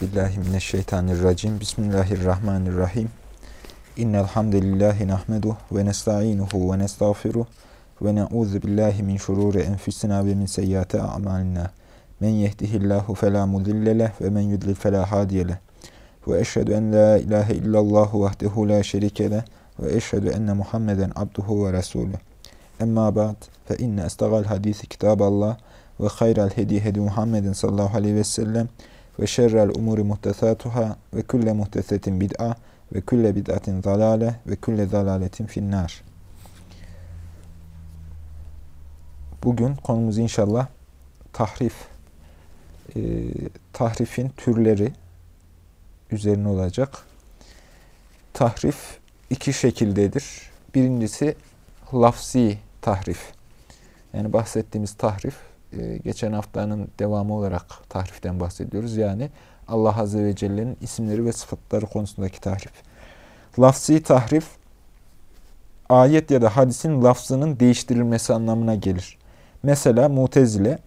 Billahi mineşşeytanirracim. Bismillahirrahmanirrahim. İnnel hamdelellahi nahmedu ve nestainuhu ve nestağfiruh ve na'udzu billahi min şururi enfusina ve min seyyiati a'malina. Men yehdihillahu fela mudille ve men yudlil fela hadiye. Ve eşhedü en la ilahe illallah vahdehu la şerike ve eşhedü enne Muhammeden abduhu ve resulüh. Emma ba'd fe inne estagal hadisi kitaballah ve hayral hedi hedi Muhammedin sallallahu aleyhi ve sellem ve şerrel umuri muhtesatuhâ ve külle muhtesetin bid'a ve külle bid'atin zalale ve külle zalaletin finnar. Bugün konumuz inşallah tahrif, e, tahrifin türleri üzerine olacak. Tahrif iki şekildedir. Birincisi lafzi tahrif. Yani bahsettiğimiz tahrif e, geçen haftanın devamı olarak tahriften bahsediyoruz. Yani Allah Azze ve Celle'nin isimleri ve sıfatları konusundaki tahrif. Lafzi tahrif, ayet ya da hadisin lafzının değiştirilmesi anlamına gelir. Mesela Mutezile,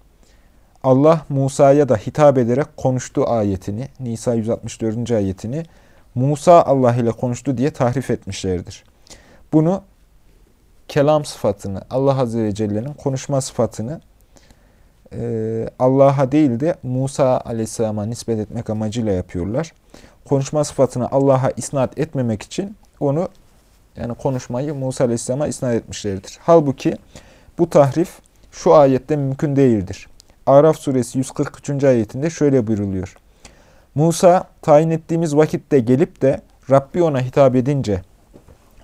Allah Musa'ya da hitap ederek konuştu ayetini, Nisa 164. ayetini, Musa Allah ile konuştu diye tahrif etmişlerdir. Bunu kelam sıfatını, Allah Azze ve Celle'nin konuşma sıfatını Allah'a değil de Musa aleyhisselama nispet etmek amacıyla yapıyorlar. Konuşma sıfatını Allah'a isnat etmemek için onu yani konuşmayı Musa aleyhisselama isnat etmişlerdir. Halbuki bu tahrif şu ayette mümkün değildir. Araf suresi 143. ayetinde şöyle buyruluyor. Musa tayin ettiğimiz vakitte gelip de Rabbi ona hitap edince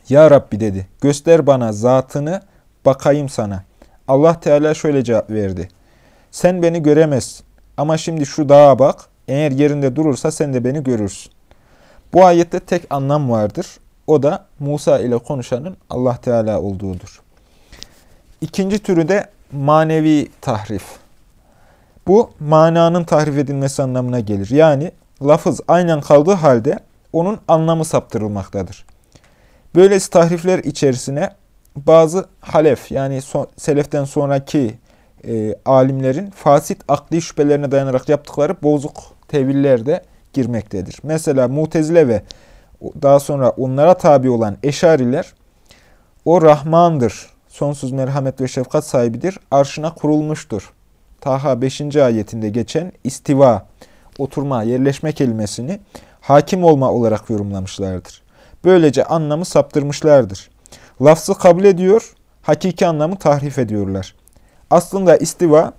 Ya Rabbi dedi göster bana zatını bakayım sana. Allah Teala şöyle cevap verdi. Sen beni göremezsin. Ama şimdi şu dağa bak. Eğer yerinde durursa sen de beni görürsün. Bu ayette tek anlam vardır. O da Musa ile konuşanın Allah Teala olduğudur. İkinci türü de manevi tahrif. Bu mananın tahrif edilmesi anlamına gelir. Yani lafız aynen kaldığı halde onun anlamı saptırılmaktadır. Böylesi tahrifler içerisine bazı halef yani so seleften sonraki e, alimlerin fasit akli şüphelerine dayanarak yaptıkları bozuk teviller de girmektedir. Mesela Mutezile ve daha sonra onlara tabi olan Eşariler o Rahmandır, sonsuz merhamet ve şefkat sahibidir, arşına kurulmuştur. Taha 5. ayetinde geçen istiva, oturma, yerleşme kelimesini hakim olma olarak yorumlamışlardır. Böylece anlamı saptırmışlardır. Lafzı kabul ediyor, hakiki anlamı tahrif ediyorlar. Aslında istiva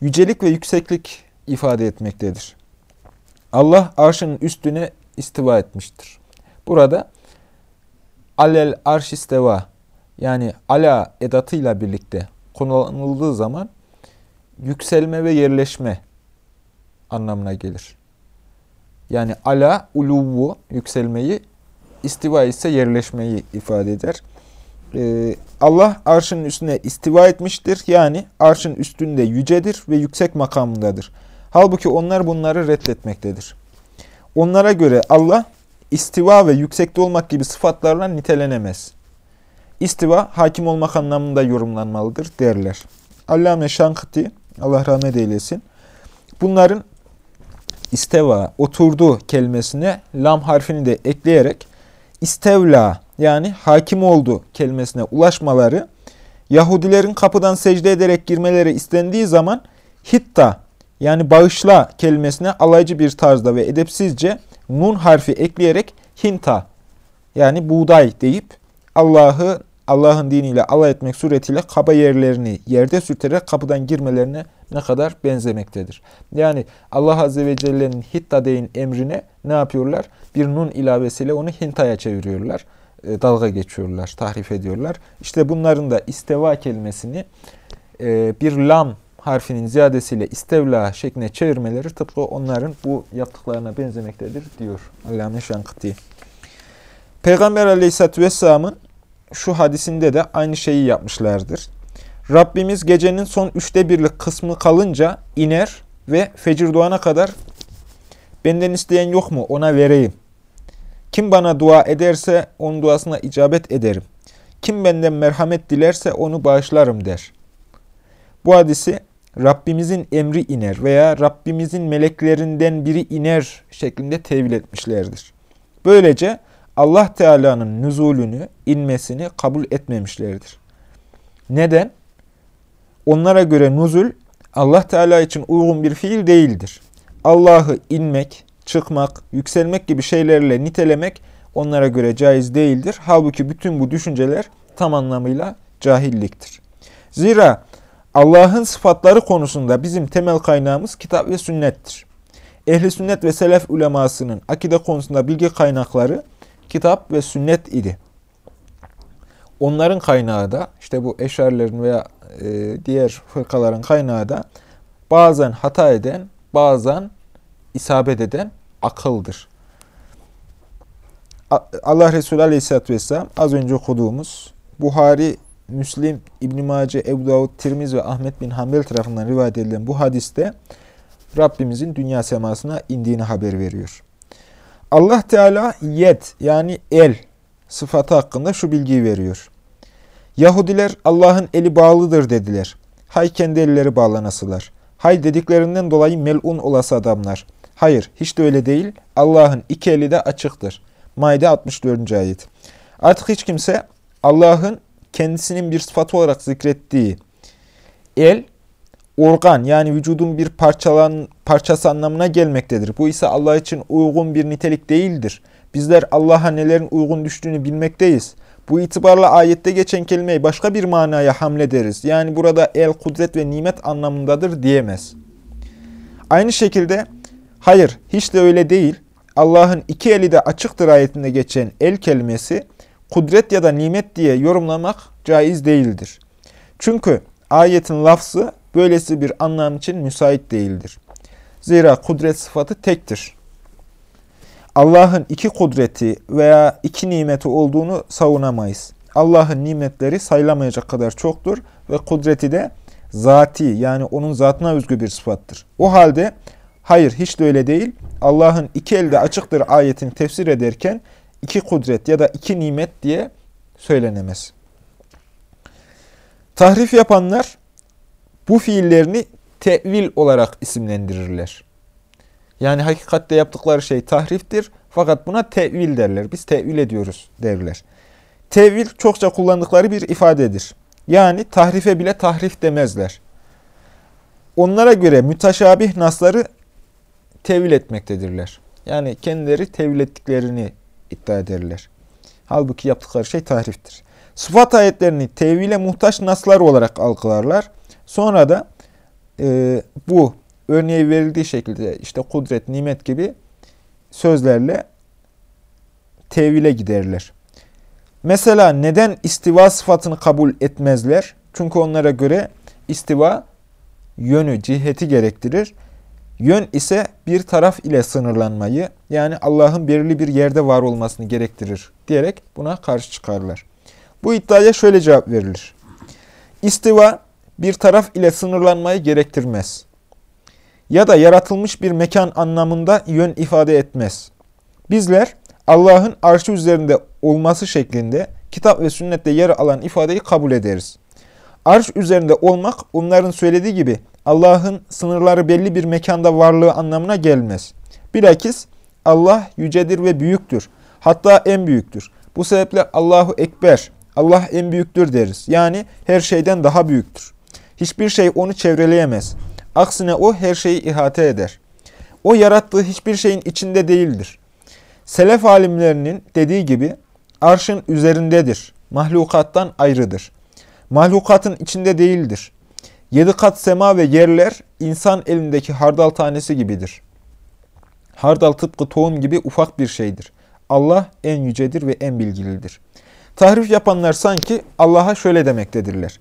yücelik ve yükseklik ifade etmektedir. Allah arşının üstüne istiva etmiştir. Burada alel arş isteva yani ala edatıyla birlikte kullanıldığı zaman yükselme ve yerleşme anlamına gelir. Yani ala uluvu yükselmeyi, istiva ise yerleşmeyi ifade eder. Ee, Allah arşın üstüne istiva etmiştir. Yani arşın üstünde yücedir ve yüksek makamındadır. Halbuki onlar bunları reddetmektedir. Onlara göre Allah istiva ve yüksekte olmak gibi sıfatlarla nitelenemez. İstiva hakim olmak anlamında yorumlanmalıdır derler. Allame Şankıti, Allah rahmet eylesin, bunların isteva, oturdu kelimesine lam harfini de ekleyerek istevla yani hakim oldu kelimesine ulaşmaları Yahudilerin kapıdan secde ederek girmeleri istendiği zaman hitta yani bağışla kelimesine alaycı bir tarzda ve edepsizce nun harfi ekleyerek hinta yani buğday deyip Allah'ı Allah'ın diniyle alay etmek suretiyle kaba yerlerini yerde sürterek kapıdan girmelerine ne kadar benzemektedir. Yani Allah Azze ve Celle'nin hitta deyin emrine ne yapıyorlar? Bir nun ilavesiyle onu hintaya çeviriyorlar. E, dalga geçiyorlar, tahrif ediyorlar. İşte bunların da isteva kelimesini e, bir lam harfinin ziyadesiyle istevla şekline çevirmeleri tıpkı onların bu yaptıklarına benzemektedir diyor Allame Şankıti. Peygamber Aleyhisselatü Vesselam'ın şu hadisinde de aynı şeyi yapmışlardır. Rabbimiz gecenin son üçte birlik kısmı kalınca iner ve fecir doğana kadar benden isteyen yok mu ona vereyim kim bana dua ederse onun duasına icabet ederim. Kim benden merhamet dilerse onu bağışlarım der. Bu hadisi Rabbimizin emri iner veya Rabbimizin meleklerinden biri iner şeklinde tevil etmişlerdir. Böylece Allah Teala'nın nüzulünü, inmesini kabul etmemişlerdir. Neden? Onlara göre nuzul Allah Teala için uygun bir fiil değildir. Allah'ı inmek, çıkmak, yükselmek gibi şeylerle nitelemek onlara göre caiz değildir. Halbuki bütün bu düşünceler tam anlamıyla cahilliktir. Zira Allah'ın sıfatları konusunda bizim temel kaynağımız kitap ve sünnettir. Ehli sünnet ve selef ulemasının akide konusunda bilgi kaynakları kitap ve sünnet idi. Onların kaynağı da işte bu eşarilerin veya e, diğer fırkaların kaynağı da bazen hata eden, bazen isabet eden akıldır. Allah Resulü Aleyhisselatü Vesselam az önce okuduğumuz Buhari, Müslim, İbn-i Mace, Ebu Davud, Tirmiz ve Ahmet bin Hanbel tarafından rivayet edilen bu hadiste Rabbimizin dünya semasına indiğini haber veriyor. Allah Teala yed yani el sıfatı hakkında şu bilgiyi veriyor. Yahudiler Allah'ın eli bağlıdır dediler. Hay kendi elleri bağlanasılar. Hay dediklerinden dolayı melun olası adamlar. Hayır, hiç de öyle değil. Allah'ın iki eli de açıktır. Maide 64. ayet. Artık hiç kimse Allah'ın kendisinin bir sıfatı olarak zikrettiği el, organ yani vücudun bir parçalan, parçası anlamına gelmektedir. Bu ise Allah için uygun bir nitelik değildir. Bizler Allah'a nelerin uygun düştüğünü bilmekteyiz. Bu itibarla ayette geçen kelimeyi başka bir manaya hamlederiz. Yani burada el, kudret ve nimet anlamındadır diyemez. Aynı şekilde hayır hiç de öyle değil. Allah'ın iki eli de açıktır ayetinde geçen el kelimesi kudret ya da nimet diye yorumlamak caiz değildir. Çünkü ayetin lafzı böylesi bir anlam için müsait değildir. Zira kudret sıfatı tektir. Allah'ın iki kudreti veya iki nimeti olduğunu savunamayız. Allah'ın nimetleri sayılamayacak kadar çoktur ve kudreti de zati yani onun zatına özgü bir sıfattır. O halde hayır hiç de öyle değil. Allah'ın iki elde açıktır ayetini tefsir ederken iki kudret ya da iki nimet diye söylenemez. Tahrif yapanlar bu fiillerini tevil olarak isimlendirirler. Yani hakikatte yaptıkları şey tahriftir fakat buna tevil derler. Biz tevil ediyoruz derler. Tevil çokça kullandıkları bir ifadedir. Yani tahrife bile tahrif demezler. Onlara göre müteşabih nasları tevil etmektedirler. Yani kendileri tevil ettiklerini iddia ederler. Halbuki yaptıkları şey tahriftir. Sıfat ayetlerini tevhile muhtaç naslar olarak algılarlar. Sonra da e, bu örneği verildiği şekilde işte kudret, nimet gibi sözlerle tevhile giderler. Mesela neden istiva sıfatını kabul etmezler? Çünkü onlara göre istiva yönü, ciheti gerektirir. Yön ise bir taraf ile sınırlanmayı, yani Allah'ın belirli bir yerde var olmasını gerektirir diyerek buna karşı çıkarlar. Bu iddiaya şöyle cevap verilir. İstiva bir taraf ile sınırlanmayı gerektirmez. Ya da yaratılmış bir mekan anlamında yön ifade etmez. Bizler Allah'ın arşı üzerinde olması şeklinde kitap ve sünnette yer alan ifadeyi kabul ederiz. Arş üzerinde olmak onların söylediği gibi Allah'ın sınırları belli bir mekanda varlığı anlamına gelmez. Bilakis Allah yücedir ve büyüktür. Hatta en büyüktür. Bu sebeple Allahu Ekber, Allah en büyüktür deriz. Yani her şeyden daha büyüktür. Hiçbir şey onu çevreleyemez. Aksine o her şeyi ihate eder. O yarattığı hiçbir şeyin içinde değildir. Selef alimlerinin dediği gibi arşın üzerindedir. Mahlukattan ayrıdır. Mahlukatın içinde değildir. Yedi kat sema ve yerler insan elindeki hardal tanesi gibidir. Hardal tıpkı tohum gibi ufak bir şeydir. Allah en yücedir ve en bilgilidir. Tahrif yapanlar sanki Allah'a şöyle demektedirler.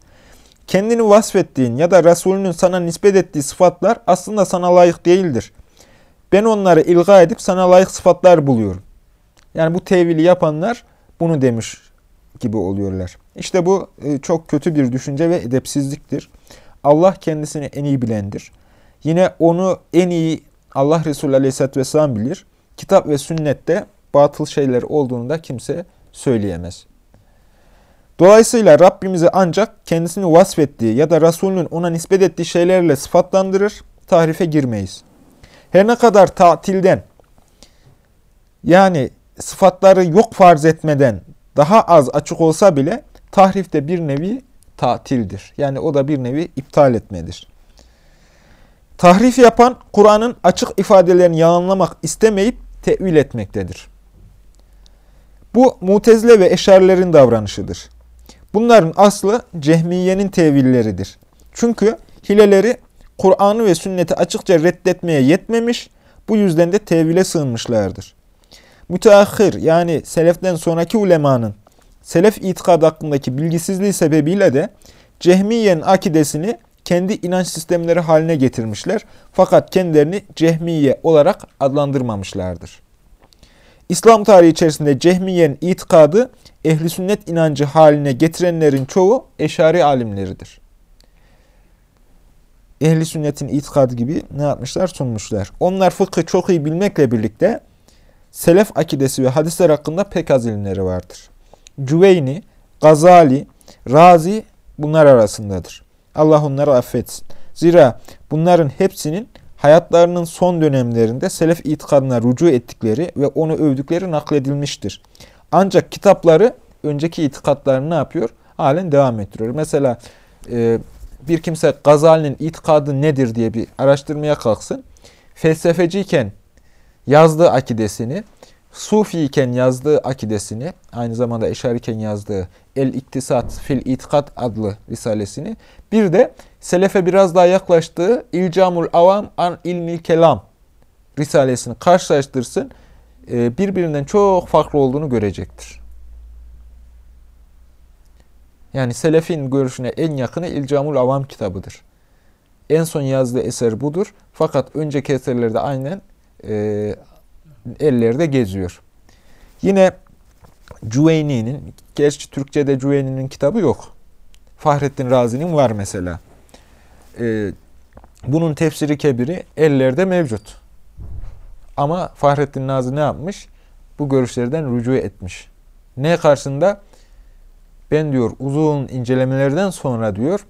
Kendini vasfettiğin ya da Resulünün sana nispet ettiği sıfatlar aslında sana layık değildir. Ben onları ilga edip sana layık sıfatlar buluyorum. Yani bu tevili yapanlar bunu demiş gibi oluyorlar. İşte bu e, çok kötü bir düşünce ve edepsizliktir. Allah kendisini en iyi bilendir. Yine onu en iyi Allah Resulü Aleyhisselatü Vesselam bilir. Kitap ve sünnette batıl şeyler olduğunu da kimse söyleyemez. Dolayısıyla Rabbimizi ancak kendisini vasfettiği ya da Resulünün ona nispet ettiği şeylerle sıfatlandırır, tahrife girmeyiz. Her ne kadar tatilden yani sıfatları yok farz etmeden daha az açık olsa bile tahrif de bir nevi tatildir. Yani o da bir nevi iptal etmedir. Tahrif yapan Kur'an'ın açık ifadelerini yalanlamak istemeyip tevil etmektedir. Bu mutezile ve eşarilerin davranışıdır. Bunların aslı cehmiyenin tevilleridir. Çünkü hileleri Kur'an'ı ve sünneti açıkça reddetmeye yetmemiş, bu yüzden de tevile sığınmışlardır. Müteahhir yani seleften sonraki ulemanın selef itikad hakkındaki bilgisizliği sebebiyle de Cehmiye'nin akidesini kendi inanç sistemleri haline getirmişler. Fakat kendilerini Cehmiye olarak adlandırmamışlardır. İslam tarihi içerisinde Cehmiye'nin itikadı ehli sünnet inancı haline getirenlerin çoğu eşari alimleridir. Ehli sünnetin itikadı gibi ne yapmışlar sunmuşlar. Onlar fıkhı çok iyi bilmekle birlikte selef akidesi ve hadisler hakkında pek az ilimleri vardır. Cüveyni, Gazali, Razi bunlar arasındadır. Allah onları affetsin. Zira bunların hepsinin hayatlarının son dönemlerinde selef itikadına rücu ettikleri ve onu övdükleri nakledilmiştir. Ancak kitapları önceki itikatlarını ne yapıyor? Halen devam ettiriyor. Mesela e, bir kimse Gazali'nin itikadı nedir diye bir araştırmaya kalksın. Felsefeciyken yazdığı akidesini, Sufi iken yazdığı akidesini, aynı zamanda Eşariken yazdığı El-İktisat fil İtikat adlı risalesini, bir de Selefe biraz daha yaklaştığı İlcamul Avam an İlmil Kelam risalesini karşılaştırsın, e, birbirinden çok farklı olduğunu görecektir. Yani Selefin görüşüne en yakını İlcamul Avam kitabıdır. En son yazdığı eser budur. Fakat önceki eserlerde aynen e, ellerde geziyor. Yine Cüveyni'nin, gerçi Türkçe'de Cüveyni'nin kitabı yok. Fahrettin Razi'nin var mesela. Ee, bunun tefsiri kebiri ellerde mevcut. Ama Fahrettin Razi ne yapmış? Bu görüşlerden rücu etmiş. Ne karşısında? Ben diyor uzun incelemelerden sonra diyor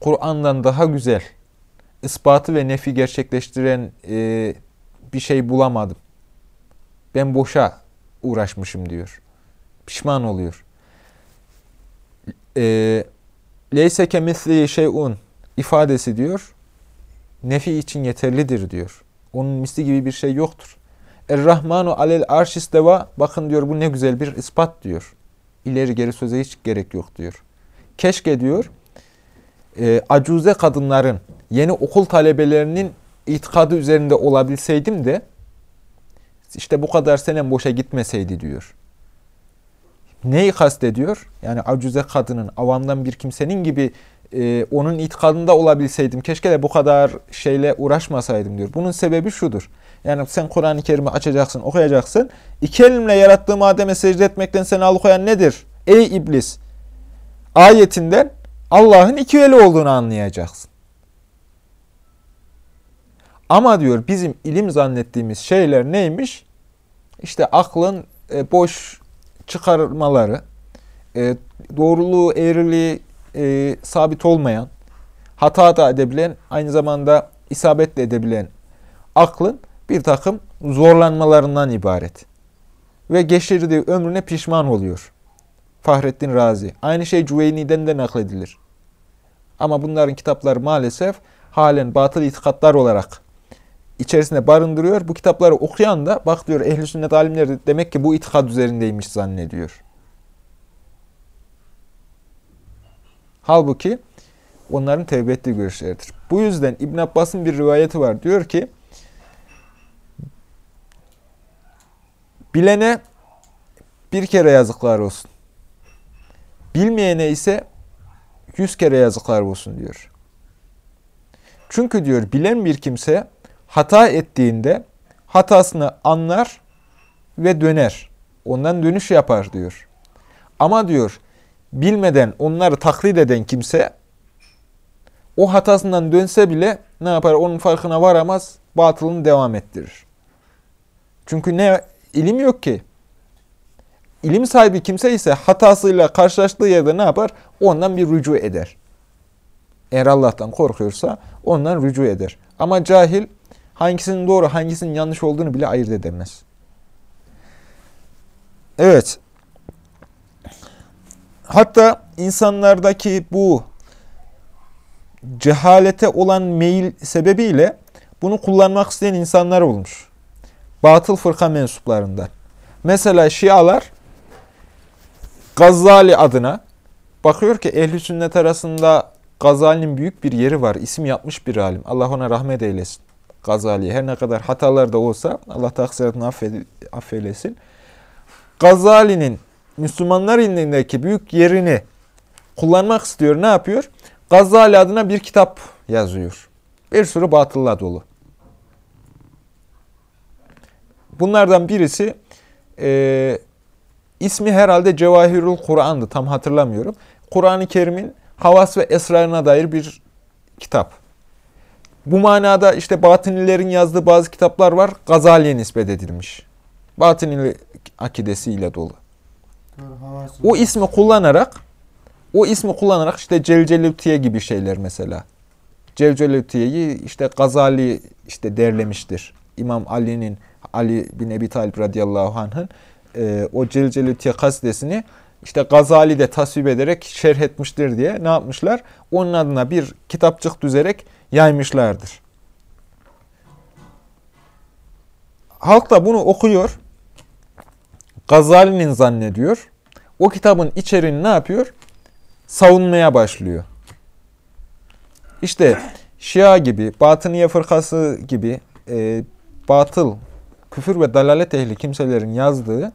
Kur'an'dan daha güzel ispatı ve nefi gerçekleştiren e, bir şey bulamadım. Ben boşa uğraşmışım diyor. Pişman oluyor. E, Leyse kemisli şeyun ifadesi diyor. Nefi için yeterlidir diyor. Onun misli gibi bir şey yoktur. Er-Rahmanu alel arşisteva bakın diyor bu ne güzel bir ispat diyor. İleri geri söze hiç gerek yok diyor. Keşke diyor e, acuze kadınların yeni okul talebelerinin itikadı üzerinde olabilseydim de işte bu kadar senem boşa gitmeseydi diyor. Neyi kastediyor? Yani acuze kadının, avamdan bir kimsenin gibi e, onun itikadında olabilseydim. Keşke de bu kadar şeyle uğraşmasaydım diyor. Bunun sebebi şudur. Yani sen Kur'an-ı Kerim'i açacaksın, okuyacaksın. İki elimle yarattığım Adem'e secde etmekten seni alıkoyan nedir? Ey iblis! Ayetinden Allah'ın iki eli olduğunu anlayacaksın. Ama diyor bizim ilim zannettiğimiz şeyler neymiş? İşte aklın e, boş çıkarmaları, e, doğruluğu, eğriliği e, sabit olmayan, hata da edebilen, aynı zamanda isabet de edebilen aklın bir takım zorlanmalarından ibaret. Ve geçirdiği ömrüne pişman oluyor. Fahrettin Razi. Aynı şey Cüveyni'den de nakledilir. Ama bunların kitapları maalesef halen batıl itikatlar olarak içerisinde barındırıyor. Bu kitapları okuyan da bak diyor ehli sünnet alimleri demek ki bu itikad üzerindeymiş zannediyor. Halbuki onların tevbe ettiği görüşleridir. Bu yüzden İbn Abbas'ın bir rivayeti var. Diyor ki bilene bir kere yazıklar olsun. Bilmeyene ise yüz kere yazıklar olsun diyor. Çünkü diyor bilen bir kimse hata ettiğinde hatasını anlar ve döner. Ondan dönüş yapar diyor. Ama diyor bilmeden onları taklit eden kimse o hatasından dönse bile ne yapar? Onun farkına varamaz, batılını devam ettirir. Çünkü ne ilim yok ki. ilim sahibi kimse ise hatasıyla karşılaştığı yerde ne yapar? Ondan bir rücu eder. Eğer Allah'tan korkuyorsa ondan rücu eder. Ama cahil hangisinin doğru hangisinin yanlış olduğunu bile ayırt edemez. Evet. Hatta insanlardaki bu cehalete olan meyil sebebiyle bunu kullanmak isteyen insanlar olmuş. Batıl fırka mensuplarından. Mesela Şialar Gazali adına bakıyor ki ehli sünnet arasında Gazali'nin büyük bir yeri var. İsim yapmış bir alim. Allah ona rahmet eylesin. Gazali her ne kadar hatalar da olsa Allah taksiratını affeylesin. Gazali'nin Müslümanlar indindeki büyük yerini kullanmak istiyor. Ne yapıyor? Gazali adına bir kitap yazıyor. Bir sürü batılla dolu. Bunlardan birisi e, ismi herhalde Cevahirul Kur'an'dı. Tam hatırlamıyorum. Kur'an-ı Kerim'in havas ve esrarına dair bir kitap. Bu manada işte Batinilerin yazdığı bazı kitaplar var. Gazali'ye nispet edilmiş. Batinili akidesiyle dolu. O ismi kullanarak o ismi kullanarak işte Celcelütiye gibi şeyler mesela. Celcelütiye'yi işte Gazali işte derlemiştir. İmam Ali'nin Ali bin Ebi Talib radıyallahu anh'ın e, o Celcelütiye kasidesini işte Gazali de tasvip ederek şerh etmiştir diye ne yapmışlar? Onun adına bir kitapçık düzerek yaymışlardır. Halk da bunu okuyor. Gazali'nin zannediyor. O kitabın içeriğini ne yapıyor? Savunmaya başlıyor. İşte Şia gibi, Batıniye fırkası gibi e, batıl, küfür ve dalalet ehli kimselerin yazdığı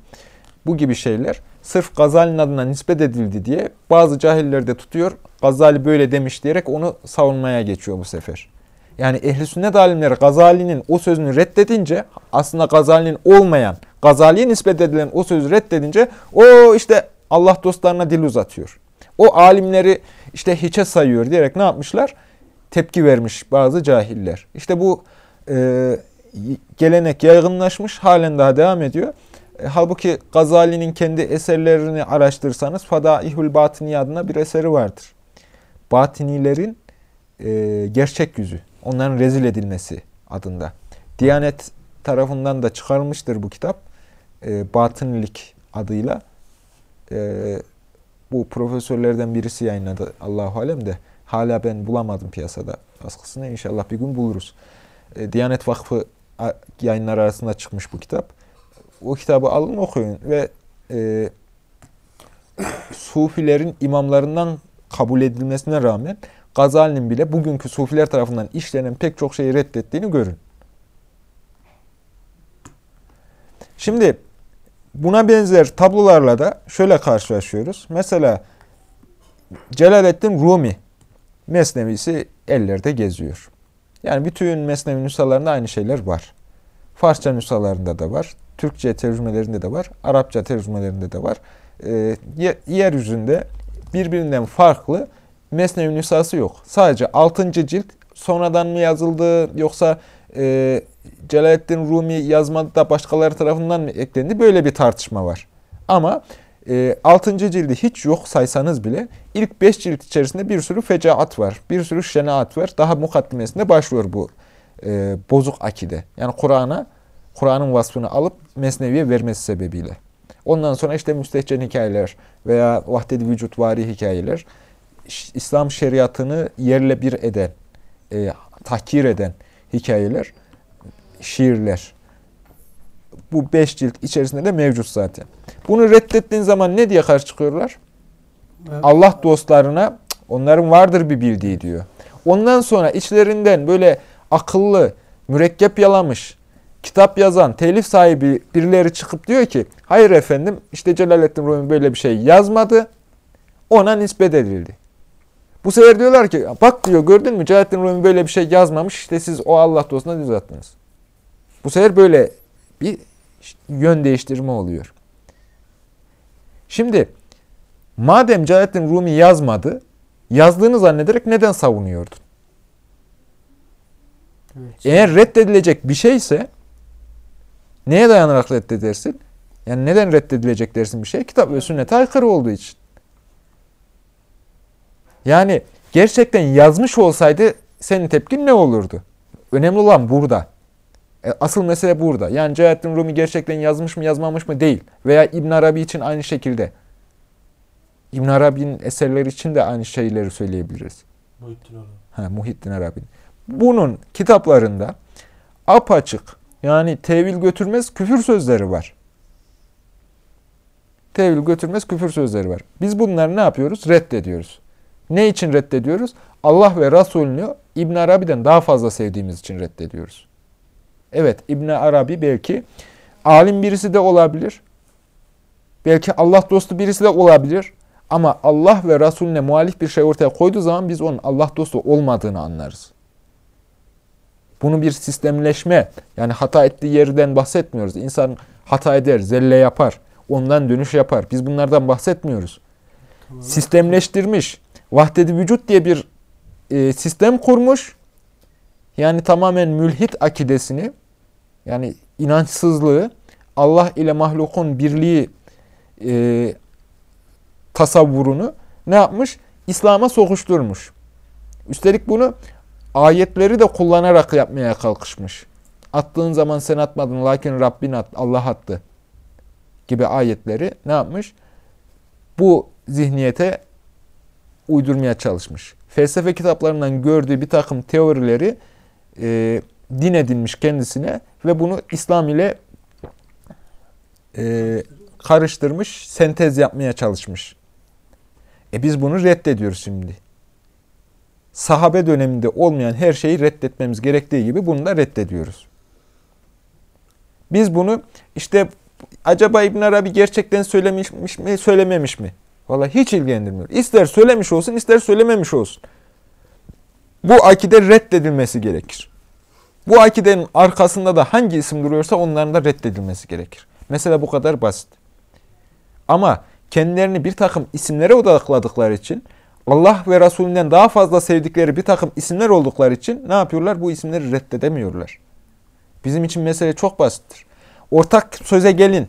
bu gibi şeyler sırf Gazali'nin adına nispet edildi diye bazı cahiller de tutuyor. Gazali böyle demiş diyerek onu savunmaya geçiyor bu sefer. Yani ehli sünnet alimleri Gazali'nin o sözünü reddedince aslında Gazali'nin olmayan, Gazali'ye nispet edilen o sözü reddedince o işte Allah dostlarına dil uzatıyor. O alimleri işte hiçe sayıyor diyerek ne yapmışlar? Tepki vermiş bazı cahiller. İşte bu e, gelenek yaygınlaşmış, halen daha devam ediyor. E, halbuki Gazali'nin kendi eserlerini araştırsanız Fadaihül Batini adına bir eseri vardır. Batinilerin e, gerçek yüzü, onların rezil edilmesi adında. Diyanet tarafından da çıkarılmıştır bu kitap. E, Batınilik adıyla. E, bu profesörlerden birisi yayınladı Allahu Alem de. Hala ben bulamadım piyasada baskısını. İnşallah bir gün buluruz. E, Diyanet Vakfı yayınlar arasında çıkmış bu kitap o kitabı alın okuyun ve e, Sufilerin imamlarından kabul edilmesine rağmen Gazali'nin bile bugünkü Sufiler tarafından işlenen pek çok şeyi reddettiğini görün. Şimdi buna benzer tablolarla da şöyle karşılaşıyoruz. Mesela Celaleddin Rumi Mesnevisi ellerde geziyor. Yani bütün Mesnevi nüshalarında aynı şeyler var. Farsça nüshalarında da var. Türkçe tercümelerinde de var, Arapça tercümelerinde de var. E, yeryüzünde birbirinden farklı Mesnevi nüshası yok. Sadece 6. cilt sonradan mı yazıldı yoksa e, Celaleddin Rumi yazmadı da başkaları tarafından mı eklendi? Böyle bir tartışma var. Ama e, 6. cildi hiç yok saysanız bile ilk 5 cilt içerisinde bir sürü fecaat var. Bir sürü şenaat var. Daha mukaddimesinde başlıyor bu e, bozuk akide. Yani Kur'an'a Kur'an'ın vasfını alıp Mesnevi'ye vermesi sebebiyle. Ondan sonra işte müstehcen hikayeler veya vahdet-i vücut vari hikayeler, İslam şeriatını yerle bir eden, e, tahkir eden hikayeler, şiirler. Bu beş cilt içerisinde de mevcut zaten. Bunu reddettiğin zaman ne diye karşı çıkıyorlar? Evet. Allah dostlarına onların vardır bir bildiği diyor. Ondan sonra içlerinden böyle akıllı, mürekkep yalamış, kitap yazan, telif sahibi birileri çıkıp diyor ki, hayır efendim işte Celaleddin Rumi böyle bir şey yazmadı, ona nispet edildi. Bu sefer diyorlar ki, bak diyor gördün mü Celaleddin Rumi böyle bir şey yazmamış, işte siz o Allah dostuna düz attınız. Bu sefer böyle bir yön değiştirme oluyor. Şimdi madem Celaleddin Rumi yazmadı, yazdığını zannederek neden savunuyordun? Evet. Eğer reddedilecek bir şeyse Neye dayanarak reddedersin? Yani neden reddedilecek dersin bir şey? Kitap ve sünnete aykırı olduğu için. Yani gerçekten yazmış olsaydı senin tepkin ne olurdu? Önemli olan burada. E, asıl mesele burada. Yani Celalettin Rumi gerçekten yazmış mı yazmamış mı değil. Veya İbn Arabi için aynı şekilde. İbn Arabi'nin eserleri için de aynı şeyleri söyleyebiliriz. Muhittin Arabi. Ha, Muhittin Arabi'nin. Bunun kitaplarında apaçık yani tevil götürmez küfür sözleri var. Tevil götürmez küfür sözleri var. Biz bunları ne yapıyoruz? Reddediyoruz. Ne için reddediyoruz? Allah ve Resulünü İbn Arabi'den daha fazla sevdiğimiz için reddediyoruz. Evet İbn Arabi belki alim birisi de olabilir. Belki Allah dostu birisi de olabilir. Ama Allah ve Resulüne muhalif bir şey ortaya koyduğu zaman biz onun Allah dostu olmadığını anlarız. Bunu bir sistemleşme, yani hata ettiği yerden bahsetmiyoruz. İnsan hata eder, zelle yapar, ondan dönüş yapar. Biz bunlardan bahsetmiyoruz. Tamam. Sistemleştirmiş, vahdedi vücut diye bir e, sistem kurmuş. Yani tamamen mülhit akidesini, yani inançsızlığı, Allah ile mahlukun birliği e, tasavvurunu ne yapmış? İslam'a sokuşturmuş. Üstelik bunu ayetleri de kullanarak yapmaya kalkışmış. Attığın zaman sen atmadın lakin Rabbin at, Allah attı gibi ayetleri ne yapmış? Bu zihniyete uydurmaya çalışmış. Felsefe kitaplarından gördüğü bir takım teorileri e, din edinmiş kendisine ve bunu İslam ile e, karıştırmış, sentez yapmaya çalışmış. E biz bunu reddediyoruz şimdi. Sahabe döneminde olmayan her şeyi reddetmemiz gerektiği gibi bunu da reddediyoruz. Biz bunu işte acaba İbn Arabi gerçekten söylemiş mi, söylememiş mi? Vallahi hiç ilgilendirmiyor. İster söylemiş olsun, ister söylememiş olsun. Bu akide reddedilmesi gerekir. Bu akidenin arkasında da hangi isim duruyorsa onların da reddedilmesi gerekir. Mesela bu kadar basit. Ama kendilerini bir takım isimlere odakladıkları için Allah ve Resulünden daha fazla sevdikleri bir takım isimler oldukları için ne yapıyorlar? Bu isimleri reddedemiyorlar. Bizim için mesele çok basittir. Ortak söze gelin.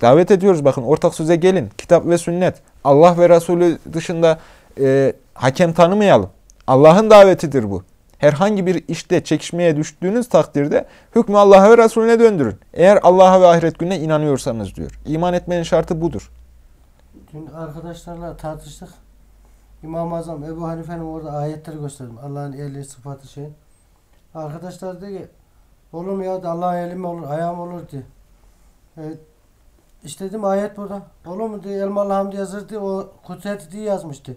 Davet ediyoruz bakın ortak söze gelin. Kitap ve sünnet. Allah ve Resulü dışında e, hakem tanımayalım. Allah'ın davetidir bu. Herhangi bir işte çekişmeye düştüğünüz takdirde hükmü Allah'a ve Resulüne döndürün. Eğer Allah'a ve ahiret gününe inanıyorsanız diyor. İman etmenin şartı budur. Dün arkadaşlarla tartıştık. İmam-ı Azam Ebu Hanife'nin orada ayetleri gösterdim. Allah'ın eli sıfatı şey. Arkadaşlar dedi ki olur mu ya Allah'ın eli mi olur, ayağım olur diye. Evet. İşte dedim ayet burada. Olur mu diye Elmalı Hamdi yazırdı. O kudreti diye yazmıştı.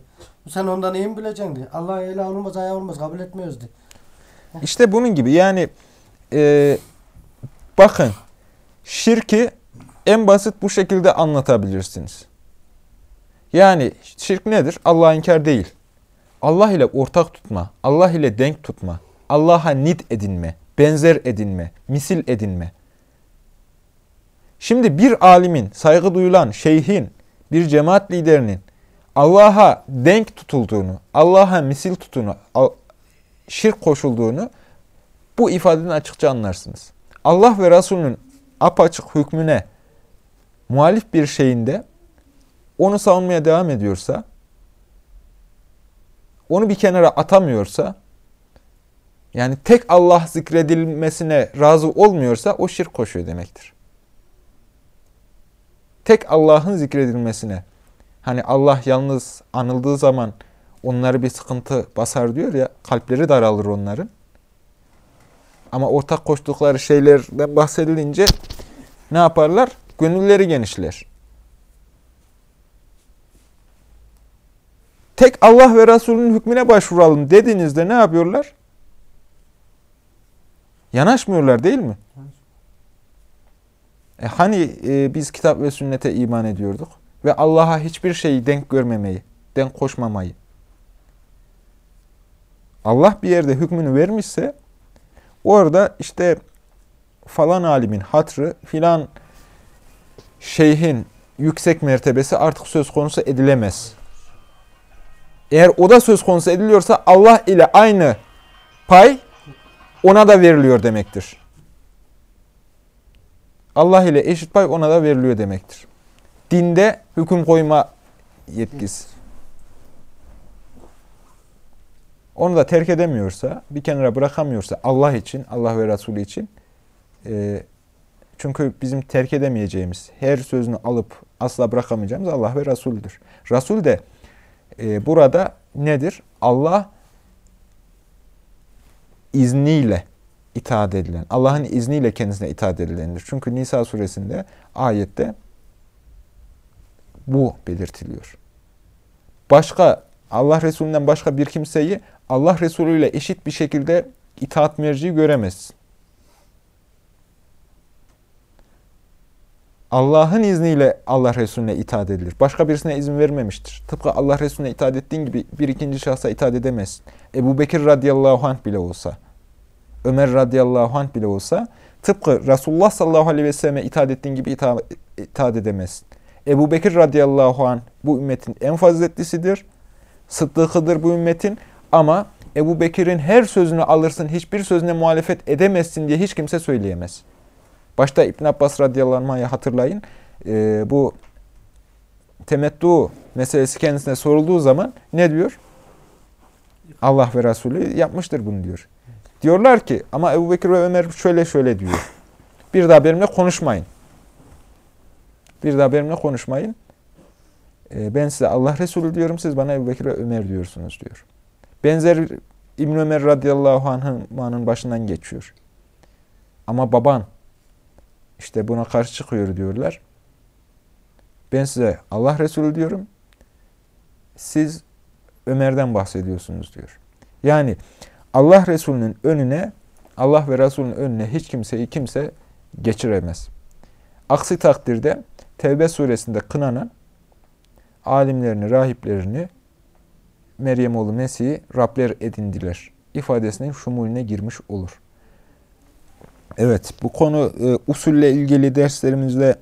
Sen ondan iyi mi bileceksin diye. Allah'ın eli olmaz, ayağı olmaz. Kabul etmiyoruz diye. İşte bunun gibi yani e, bakın şirki en basit bu şekilde anlatabilirsiniz. Yani şirk nedir? Allah'a inkar değil. Allah ile ortak tutma, Allah ile denk tutma, Allah'a nid edinme, benzer edinme, misil edinme. Şimdi bir alimin, saygı duyulan şeyhin, bir cemaat liderinin Allah'a denk tutulduğunu, Allah'a misil tuttuğunu, şirk koşulduğunu bu ifadeden açıkça anlarsınız. Allah ve Resulünün apaçık hükmüne muhalif bir şeyinde onu savunmaya devam ediyorsa, onu bir kenara atamıyorsa, yani tek Allah zikredilmesine razı olmuyorsa o şirk koşuyor demektir. Tek Allah'ın zikredilmesine, hani Allah yalnız anıldığı zaman onları bir sıkıntı basar diyor ya, kalpleri daralır onların. Ama ortak koştukları şeylerden bahsedilince ne yaparlar? Gönülleri genişler. Tek Allah ve Resulünün hükmüne başvuralım dediğinizde ne yapıyorlar? Yanaşmıyorlar değil mi? E hani e, biz kitap ve sünnete iman ediyorduk ve Allah'a hiçbir şeyi denk görmemeyi, denk koşmamayı. Allah bir yerde hükmünü vermişse orada işte falan alimin hatrı, filan şeyhin yüksek mertebesi artık söz konusu edilemez. Eğer o da söz konusu ediliyorsa Allah ile aynı pay ona da veriliyor demektir. Allah ile eşit pay ona da veriliyor demektir. Dinde hüküm koyma yetkisi. Onu da terk edemiyorsa, bir kenara bırakamıyorsa Allah için, Allah ve Resulü için e, çünkü bizim terk edemeyeceğimiz, her sözünü alıp asla bırakamayacağımız Allah ve Resulüdür. Resul de e, burada nedir? Allah izniyle itaat edilen, Allah'ın izniyle kendisine itaat edilendir. Çünkü Nisa suresinde ayette bu belirtiliyor. Başka, Allah Resulü'nden başka bir kimseyi Allah Resulü ile eşit bir şekilde itaat merci göremezsin. Allah'ın izniyle Allah Resulüne itaat edilir. Başka birisine izin vermemiştir. Tıpkı Allah Resulüne itaat ettiğin gibi bir ikinci şahsa itaat edemezsin. Ebu Bekir radıyallahu anh bile olsa, Ömer radıyallahu anh bile olsa, tıpkı Resulullah sallallahu aleyhi ve selleme itaat ettiğin gibi itaat, itaat edemezsin. Ebu Bekir radıyallahu anh bu ümmetin en faziletlisidir. Sıddıkıdır bu ümmetin ama Ebu Bekir'in her sözünü alırsın, hiçbir sözüne muhalefet edemezsin diye hiç kimse söyleyemez. Başta İbn Abbas radıyallahu anh'ı hatırlayın. Ee, bu temettu meselesi kendisine sorulduğu zaman ne diyor? Allah ve Resulü yapmıştır bunu diyor. Diyorlar ki ama Ebu Bekir ve Ömer şöyle şöyle diyor. Bir daha benimle konuşmayın. Bir daha benimle konuşmayın. Ee, ben size Allah Resulü diyorum, siz bana Ebu Bekir ve Ömer diyorsunuz diyor. Benzer İbn Ömer radıyallahu anh'ın başından geçiyor. Ama baban işte buna karşı çıkıyor diyorlar. Ben size Allah Resulü diyorum. Siz Ömer'den bahsediyorsunuz diyor. Yani Allah Resulü'nün önüne, Allah ve Resulü'nün önüne hiç kimseyi kimse geçiremez. Aksi takdirde Tevbe suresinde kınanan alimlerini, rahiplerini Meryem oğlu Mesih'i Rabler edindiler. ifadesinin şumulüne girmiş olur. Evet, bu konu e, usulle ilgili derslerimizde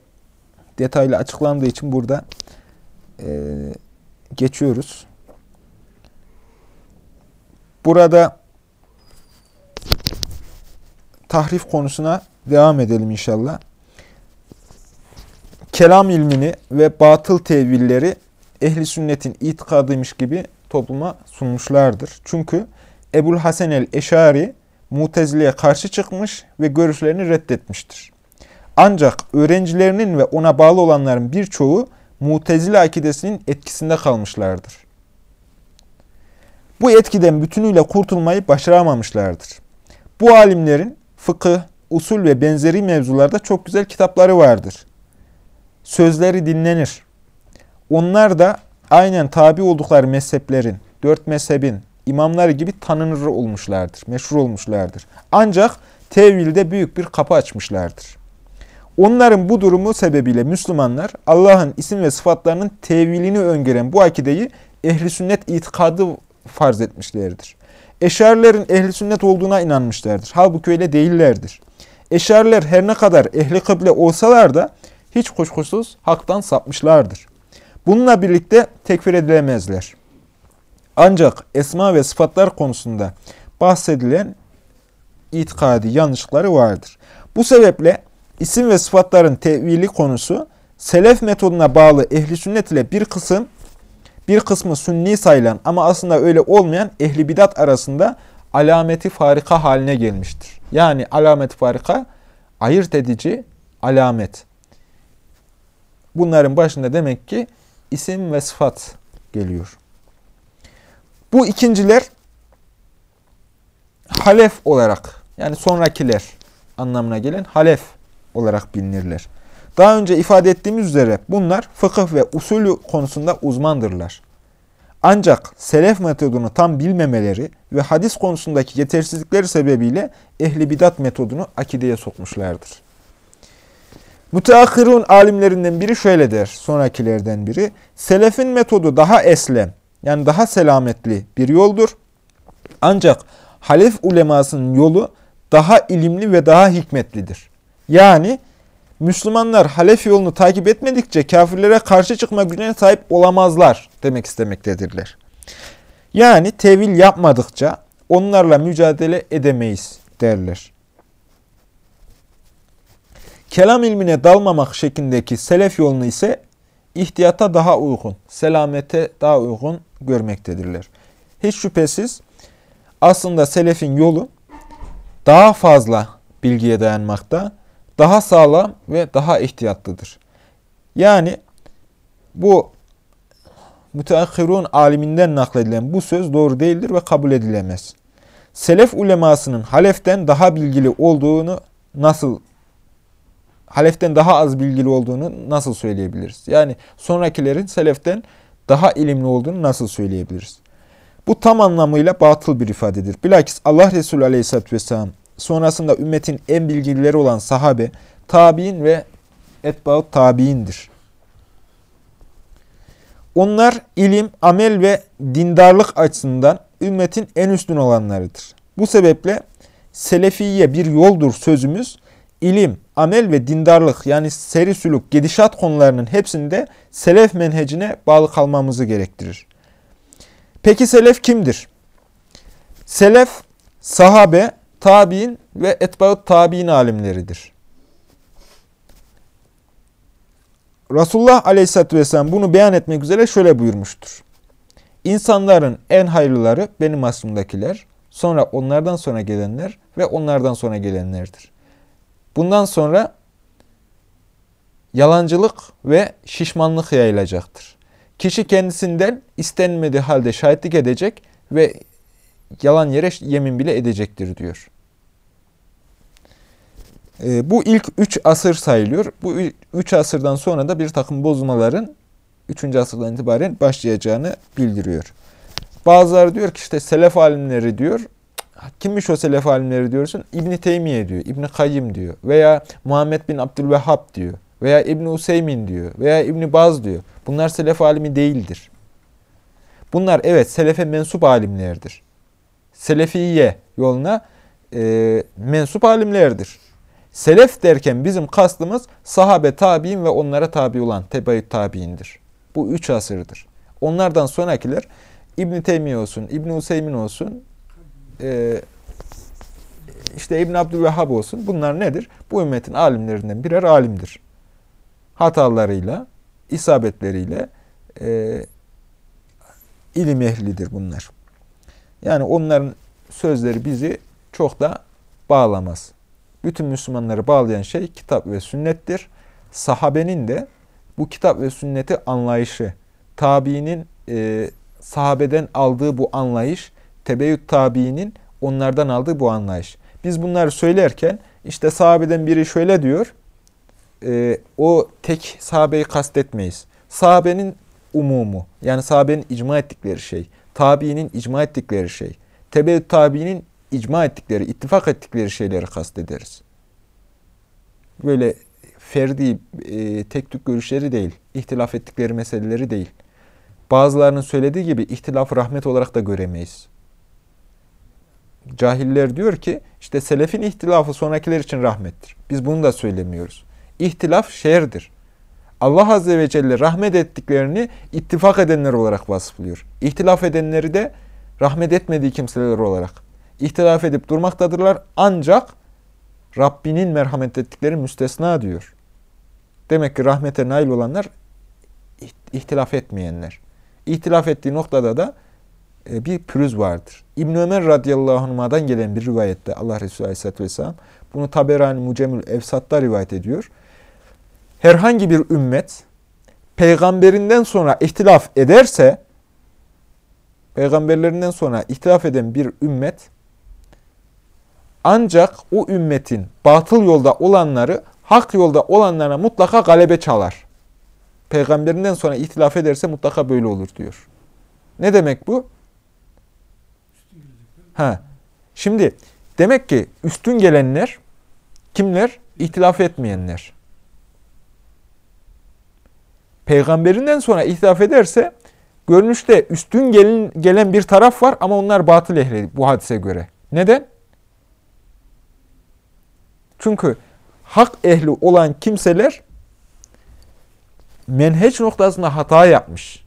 detaylı açıklandığı için burada e, geçiyoruz. Burada tahrif konusuna devam edelim inşallah. Kelam ilmini ve batıl tevilleri ehli sünnetin itikadıymış gibi topluma sunmuşlardır. Çünkü Ebul Hasan el-Eşari Mutezile'ye karşı çıkmış ve görüşlerini reddetmiştir. Ancak öğrencilerinin ve ona bağlı olanların birçoğu Mutezile akidesinin etkisinde kalmışlardır. Bu etkiden bütünüyle kurtulmayı başaramamışlardır. Bu alimlerin fıkıh, usul ve benzeri mevzularda çok güzel kitapları vardır. Sözleri dinlenir. Onlar da aynen tabi oldukları mezheplerin, dört mezhebin, imamları gibi tanınır olmuşlardır, meşhur olmuşlardır. Ancak tevilde büyük bir kapı açmışlardır. Onların bu durumu sebebiyle Müslümanlar Allah'ın isim ve sıfatlarının tevilini öngören bu akideyi ehli sünnet itikadı farz etmişlerdir. Eşarilerin ehli sünnet olduğuna inanmışlardır. Halbuki öyle değillerdir. Eşariler her ne kadar ehli kıble olsalar da hiç kuşkusuz haktan sapmışlardır. Bununla birlikte tekfir edilemezler. Ancak esma ve sıfatlar konusunda bahsedilen itikadi yanlışlıkları vardır. Bu sebeple isim ve sıfatların tevili konusu selef metoduna bağlı ehli sünnet ile bir kısım bir kısmı sünni sayılan ama aslında öyle olmayan ehli bidat arasında alameti farika haline gelmiştir. Yani alameti farika ayırt edici alamet. Bunların başında demek ki isim ve sıfat geliyor. Bu ikinciler halef olarak yani sonrakiler anlamına gelen halef olarak bilinirler. Daha önce ifade ettiğimiz üzere bunlar fıkıh ve usulü konusunda uzmandırlar. Ancak selef metodunu tam bilmemeleri ve hadis konusundaki yetersizlikleri sebebiyle ehli bidat metodunu akideye sokmuşlardır. Müteahhirun alimlerinden biri şöyle der, sonrakilerden biri. Selefin metodu daha eslem, yani daha selametli bir yoldur. Ancak halef ulemasının yolu daha ilimli ve daha hikmetlidir. Yani Müslümanlar halef yolunu takip etmedikçe kafirlere karşı çıkma gücüne sahip olamazlar demek istemektedirler. Yani tevil yapmadıkça onlarla mücadele edemeyiz derler. Kelam ilmine dalmamak şeklindeki selef yolunu ise ihtiyata daha uygun, selamete daha uygun görmektedirler. Hiç şüphesiz aslında selefin yolu daha fazla bilgiye dayanmakta, daha sağlam ve daha ihtiyatlıdır. Yani bu müteahhirun aliminden nakledilen bu söz doğru değildir ve kabul edilemez. Selef ulemasının haleften daha bilgili olduğunu nasıl haleften daha az bilgili olduğunu nasıl söyleyebiliriz? Yani sonrakilerin seleften daha ilimli olduğunu nasıl söyleyebiliriz? Bu tam anlamıyla batıl bir ifadedir. Bilakis Allah Resulü Aleyhisselatü Vesselam sonrasında ümmetin en bilgilileri olan sahabe, tabi'in ve etbaut tabi'indir. Onlar ilim, amel ve dindarlık açısından ümmetin en üstün olanlarıdır. Bu sebeple selefiye bir yoldur sözümüz, ilim, amel ve dindarlık yani seri sülük, gidişat konularının hepsinde selef menhecine bağlı kalmamızı gerektirir. Peki selef kimdir? Selef, sahabe, tabi'in ve etbaut tabi'in alimleridir. Resulullah Aleyhisselatü Vesselam bunu beyan etmek üzere şöyle buyurmuştur. İnsanların en hayırlıları benim asrımdakiler, sonra onlardan sonra gelenler ve onlardan sonra gelenlerdir. Bundan sonra yalancılık ve şişmanlık yayılacaktır. Kişi kendisinden istenmediği halde şahitlik edecek ve yalan yere yemin bile edecektir diyor. E, bu ilk üç asır sayılıyor. Bu üç asırdan sonra da bir takım bozulmaların üçüncü asırdan itibaren başlayacağını bildiriyor. Bazıları diyor ki işte selef alimleri diyor. Kimmiş o selef alimleri diyorsun? İbn Teymiye diyor, İbn Kayyim diyor veya Muhammed bin Abdülvehhab diyor veya İbn Useymin diyor veya İbn Baz diyor. Bunlar selef alimi değildir. Bunlar evet selefe mensup alimlerdir. Selefiye yoluna e, mensup alimlerdir. Selef derken bizim kastımız sahabe tabi'in ve onlara tabi olan tebayüt tabi'indir. Bu üç asırdır. Onlardan sonrakiler İbn Teymiye olsun, İbn Useymin olsun, e, işte İbn Abdülvehhab olsun. Bunlar nedir? Bu ümmetin alimlerinden birer alimdir. Hatalarıyla, isabetleriyle e, ilim ehlidir bunlar. Yani onların sözleri bizi çok da bağlamaz bütün Müslümanları bağlayan şey kitap ve sünnettir. Sahabenin de bu kitap ve sünneti anlayışı, tabiinin e, sahabeden aldığı bu anlayış, tebeyyüt tabiinin onlardan aldığı bu anlayış. Biz bunları söylerken işte sahabeden biri şöyle diyor, e, o tek sahabeyi kastetmeyiz. Sahabenin umumu, yani sahabenin icma ettikleri şey, tabiinin icma ettikleri şey, tebeyyüt tabiinin icma ettikleri, ittifak ettikleri şeyleri kastederiz. Böyle ferdi, e, tek tük görüşleri değil, ihtilaf ettikleri meseleleri değil. Bazılarının söylediği gibi ihtilafı rahmet olarak da göremeyiz. Cahiller diyor ki, işte selefin ihtilafı sonrakiler için rahmettir. Biz bunu da söylemiyoruz. İhtilaf şerdir. Allah Azze ve Celle rahmet ettiklerini ittifak edenler olarak vasıflıyor. İhtilaf edenleri de rahmet etmediği kimseler olarak ihtilaf edip durmaktadırlar. Ancak Rabbinin merhamet ettikleri müstesna diyor. Demek ki rahmete nail olanlar ihtilaf etmeyenler. İhtilaf ettiği noktada da bir pürüz vardır. İbn Ömer radıyallahu anh'dan gelen bir rivayette Allah Resulü aleyhisselatü vesselam bunu Taberani Mucemül Evsat'ta rivayet ediyor. Herhangi bir ümmet peygamberinden sonra ihtilaf ederse peygamberlerinden sonra ihtilaf eden bir ümmet ancak o ümmetin batıl yolda olanları hak yolda olanlara mutlaka galebe çalar. Peygamberinden sonra ihtilaf ederse mutlaka böyle olur diyor. Ne demek bu? Ha. Şimdi demek ki üstün gelenler kimler? İhtilaf etmeyenler. Peygamberinden sonra ihtilaf ederse görünüşte üstün gelen, gelen bir taraf var ama onlar batıl ehli bu hadise göre. Neden? Çünkü hak ehli olan kimseler menheç noktasında hata yapmış.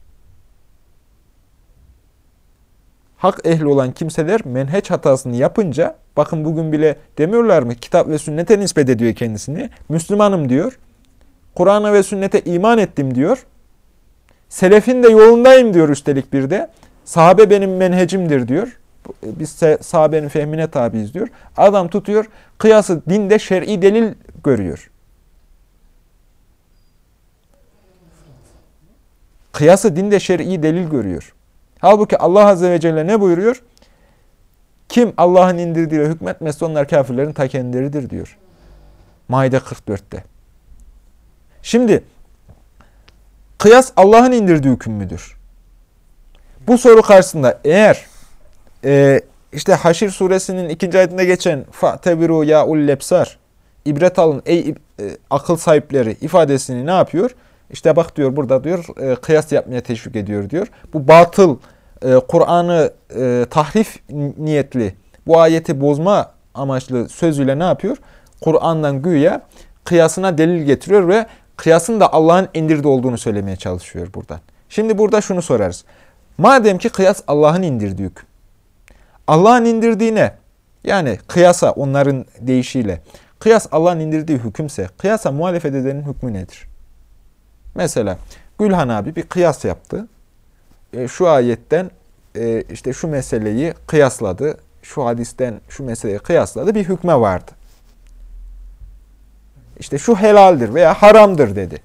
Hak ehli olan kimseler menheç hatasını yapınca, bakın bugün bile demiyorlar mı? Kitap ve sünnete nispet ediyor kendisini. Müslümanım diyor. Kur'an'a ve sünnete iman ettim diyor. Selefin de yolundayım diyor üstelik bir de. Sahabe benim menhecimdir diyor. Biz sahabenin fehmine tabiiz diyor. Adam tutuyor, kıyası dinde şer'i delil görüyor. Kıyası dinde şer'i delil görüyor. Halbuki Allah Azze ve Celle ne buyuruyor? Kim Allah'ın indirdiğiyle hükmetmezse onlar kafirlerin ta kendileridir diyor. Maide 44'te. Şimdi kıyas Allah'ın indirdiği hüküm müdür? Bu soru karşısında eğer e, işte Haşir suresinin ikinci ayetinde geçen فَاَتَبِرُوا ya ullebsar ibret alın ey e, akıl sahipleri ifadesini ne yapıyor? İşte bak diyor burada diyor e, kıyas yapmaya teşvik ediyor diyor. Bu batıl e, Kur'an'ı e, tahrif niyetli bu ayeti bozma amaçlı sözüyle ne yapıyor? Kur'an'dan güya kıyasına delil getiriyor ve kıyasın da Allah'ın indirdi olduğunu söylemeye çalışıyor buradan. Şimdi burada şunu sorarız. Madem ki kıyas Allah'ın indirdiği hüküm. Allah'ın indirdiğine yani kıyasa onların deyişiyle kıyas Allah'ın indirdiği hükümse kıyasa muhalefet edenin hükmü nedir? Mesela Gülhan abi bir kıyas yaptı. E, şu ayetten e, işte şu meseleyi kıyasladı. Şu hadisten şu meseleyi kıyasladı. Bir hükme vardı. İşte şu helaldir veya haramdır dedi.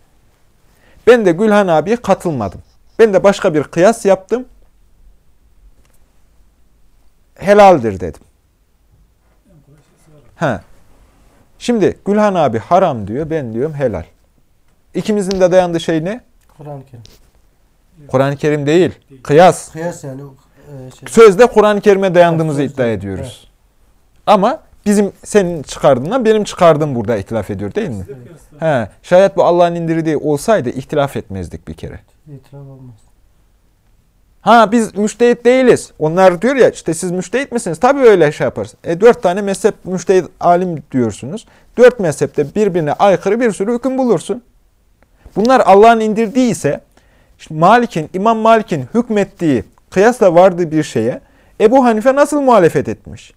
Ben de Gülhan abiye katılmadım. Ben de başka bir kıyas yaptım. Helaldir dedim. Ha. Şimdi Gülhan abi haram diyor, ben diyorum helal. İkimizin de dayandığı şey ne? Kur'an-ı Kerim. Kur'an-ı Kerim değil, kıyas. Kıyas yani. E, şey. Sözde Kur'an-ı Kerim'e dayandığımızı iddia ediyoruz. Evet. Ama bizim senin çıkardığından benim çıkardığım burada ihtilaf ediyor değil mi? He, şayet bu Allah'ın indirdiği olsaydı ihtilaf etmezdik bir kere. İtiraf olmaz. Ha biz müştehit değiliz. Onlar diyor ya işte siz müştehit misiniz? Tabii öyle şey yaparız. E dört tane mezhep müştehit alim diyorsunuz. Dört mezhepte birbirine aykırı bir sürü hüküm bulursun. Bunlar Allah'ın indirdiği ise Malik'in, İmam Malik'in hükmettiği, kıyasla vardığı bir şeye Ebu Hanife nasıl muhalefet etmiş?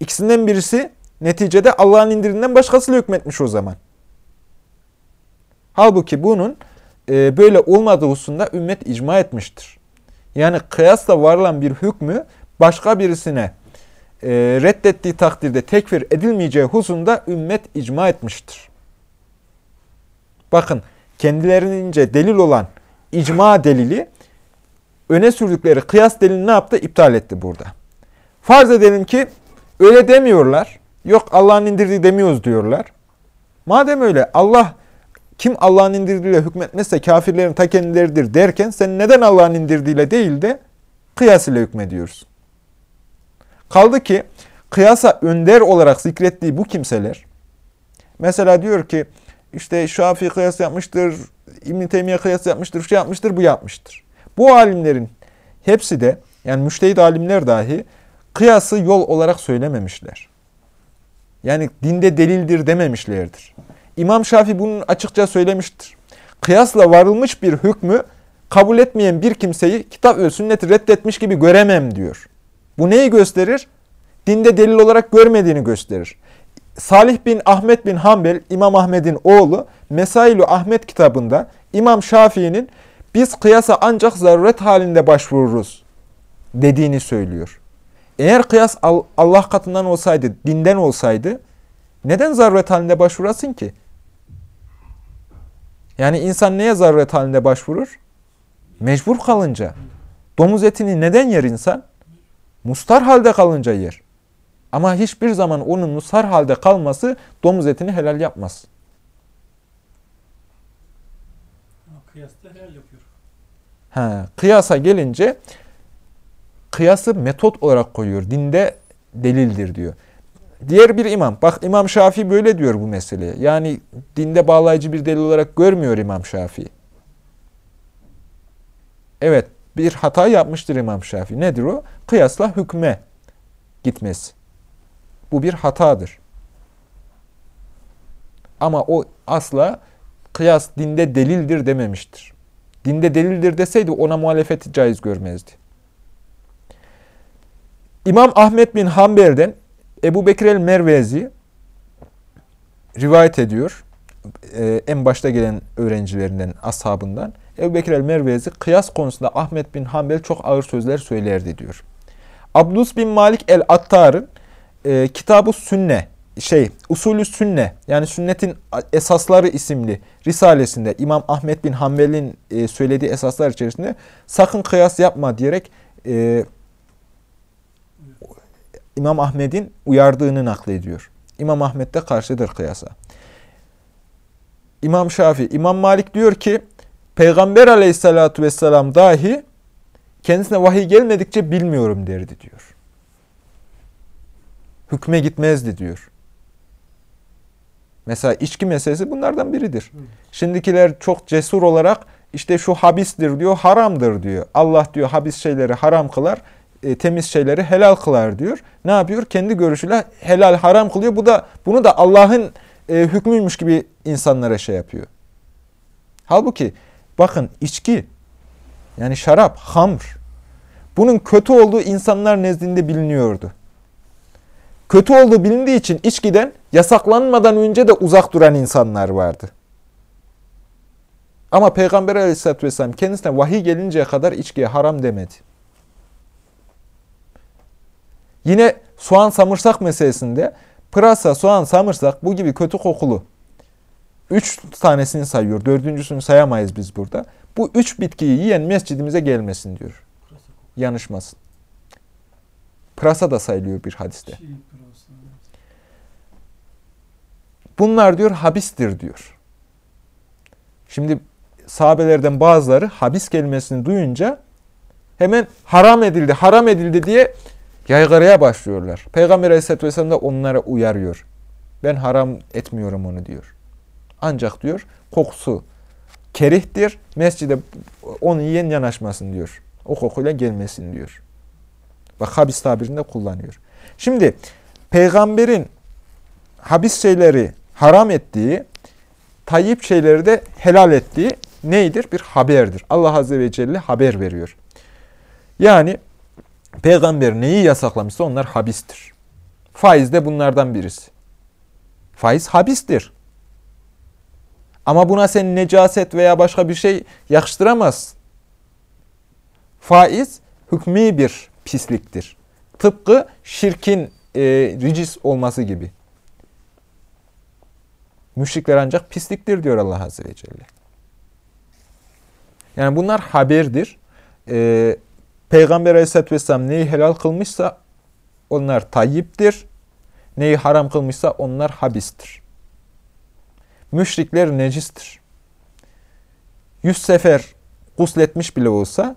İkisinden birisi neticede Allah'ın indirdiğinden başkasıyla hükmetmiş o zaman. Halbuki bunun e, böyle olmadığı hususunda ümmet icma etmiştir. Yani kıyasla varılan bir hükmü başka birisine e, reddettiği takdirde tekfir edilmeyeceği hususunda ümmet icma etmiştir. Bakın kendilerince delil olan icma delili öne sürdükleri kıyas delilini ne yaptı? İptal etti burada. Farz edelim ki öyle demiyorlar. Yok Allah'ın indirdiği demiyoruz diyorlar. Madem öyle Allah kim Allah'ın indirdiğiyle hükmetmezse kafirlerin ta kendileridir derken sen neden Allah'ın indirdiğiyle değil de kıyas ile hükmediyorsun? Kaldı ki kıyasa önder olarak zikrettiği bu kimseler mesela diyor ki işte Şafii kıyas yapmıştır, İbn Teymiye kıyas yapmıştır, şu yapmıştır, bu yapmıştır. Bu alimlerin hepsi de yani müştehid alimler dahi kıyası yol olarak söylememişler. Yani dinde delildir dememişlerdir. İmam Şafii bunun açıkça söylemiştir. Kıyasla varılmış bir hükmü kabul etmeyen bir kimseyi kitap ve sünneti reddetmiş gibi göremem diyor. Bu neyi gösterir? Dinde delil olarak görmediğini gösterir. Salih bin Ahmet bin Hanbel, İmam Ahmet'in oğlu, Mesailu Ahmet kitabında İmam Şafii'nin biz kıyasa ancak zaruret halinde başvururuz dediğini söylüyor. Eğer kıyas Allah katından olsaydı, dinden olsaydı neden zaruret halinde başvurasın ki? Yani insan neye zaruret halinde başvurur? Mecbur kalınca. Domuz etini neden yer insan? Mustar halde kalınca yer. Ama hiçbir zaman onun mustar halde kalması domuz etini helal yapmaz. Kıyasta helal yapıyor. Ha, kıyasa gelince kıyası metot olarak koyuyor. Dinde delildir diyor. Diğer bir imam, bak İmam Şafii böyle diyor bu meseleye. Yani dinde bağlayıcı bir delil olarak görmüyor İmam Şafii. Evet, bir hata yapmıştır İmam Şafii. Nedir o? Kıyasla hükme gitmesi. Bu bir hatadır. Ama o asla kıyas dinde delildir dememiştir. Dinde delildir deseydi ona muhalefeti caiz görmezdi. İmam Ahmet bin Hanbel'den Ebu Bekir el-Mervezi rivayet ediyor. Ee, en başta gelen öğrencilerinden, ashabından. Ebu Bekir el-Mervezi kıyas konusunda Ahmet bin Hanbel çok ağır sözler söylerdi diyor. Abdus bin Malik el-Attar'ın e, Kitab-ı Sünne, şey, Usulü Sünne, yani sünnetin esasları isimli risalesinde İmam Ahmet bin Hanbel'in e, söylediği esaslar içerisinde sakın kıyas yapma diyerek e, İmam Ahmet'in uyardığını naklediyor. İmam Ahmet de karşıdır kıyasa. İmam Şafi, İmam Malik diyor ki Peygamber aleyhissalatu vesselam dahi kendisine vahiy gelmedikçe bilmiyorum derdi diyor. Hükme gitmezdi diyor. Mesela içki meselesi bunlardan biridir. Şimdikiler çok cesur olarak işte şu habistir diyor, haramdır diyor. Allah diyor habis şeyleri haram kılar, e, temiz şeyleri helal kılar diyor. Ne yapıyor? Kendi görüşüyle helal haram kılıyor. Bu da bunu da Allah'ın e, hükmüymüş gibi insanlara şey yapıyor. Halbuki bakın içki yani şarap, hamr bunun kötü olduğu insanlar nezdinde biliniyordu. Kötü olduğu bilindiği için içkiden yasaklanmadan önce de uzak duran insanlar vardı. Ama Peygamber aleyhissalatü vesselam kendisine vahiy gelinceye kadar içkiye haram demedi. Yine soğan samırsak meselesinde pırasa, soğan, samırsak bu gibi kötü kokulu üç tanesini sayıyor. Dördüncüsünü sayamayız biz burada. Bu üç bitkiyi yiyen mescidimize gelmesin diyor. Yanışmasın. Pırasa da sayılıyor bir hadiste. Bunlar diyor habistir diyor. Şimdi sahabelerden bazıları habis kelimesini duyunca hemen haram edildi, haram edildi diye yaygaraya başlıyorlar. Peygamber Aleyhisselatü Vesselam da onlara uyarıyor. Ben haram etmiyorum onu diyor. Ancak diyor kokusu kerihtir. Mescide onu yiyen yanaşmasın diyor. O kokuyla gelmesin diyor. Bak habis tabirinde kullanıyor. Şimdi peygamberin habis şeyleri haram ettiği, tayyip şeyleri de helal ettiği neydir? Bir haberdir. Allah Azze ve Celle haber veriyor. Yani peygamber neyi yasaklamışsa onlar habistir. Faiz de bunlardan birisi. Faiz habistir. Ama buna sen necaset veya başka bir şey yakıştıramazsın. Faiz hükmü bir pisliktir. Tıpkı şirkin e, ricis olması gibi. Müşrikler ancak pisliktir diyor Allah Azze ve Celle. Yani bunlar haberdir. Ee, Peygamber Aleyhisselatü Vesselam neyi helal kılmışsa onlar tayyiptir. Neyi haram kılmışsa onlar habistir. Müşrikler necistir. Yüz sefer gusletmiş bile olsa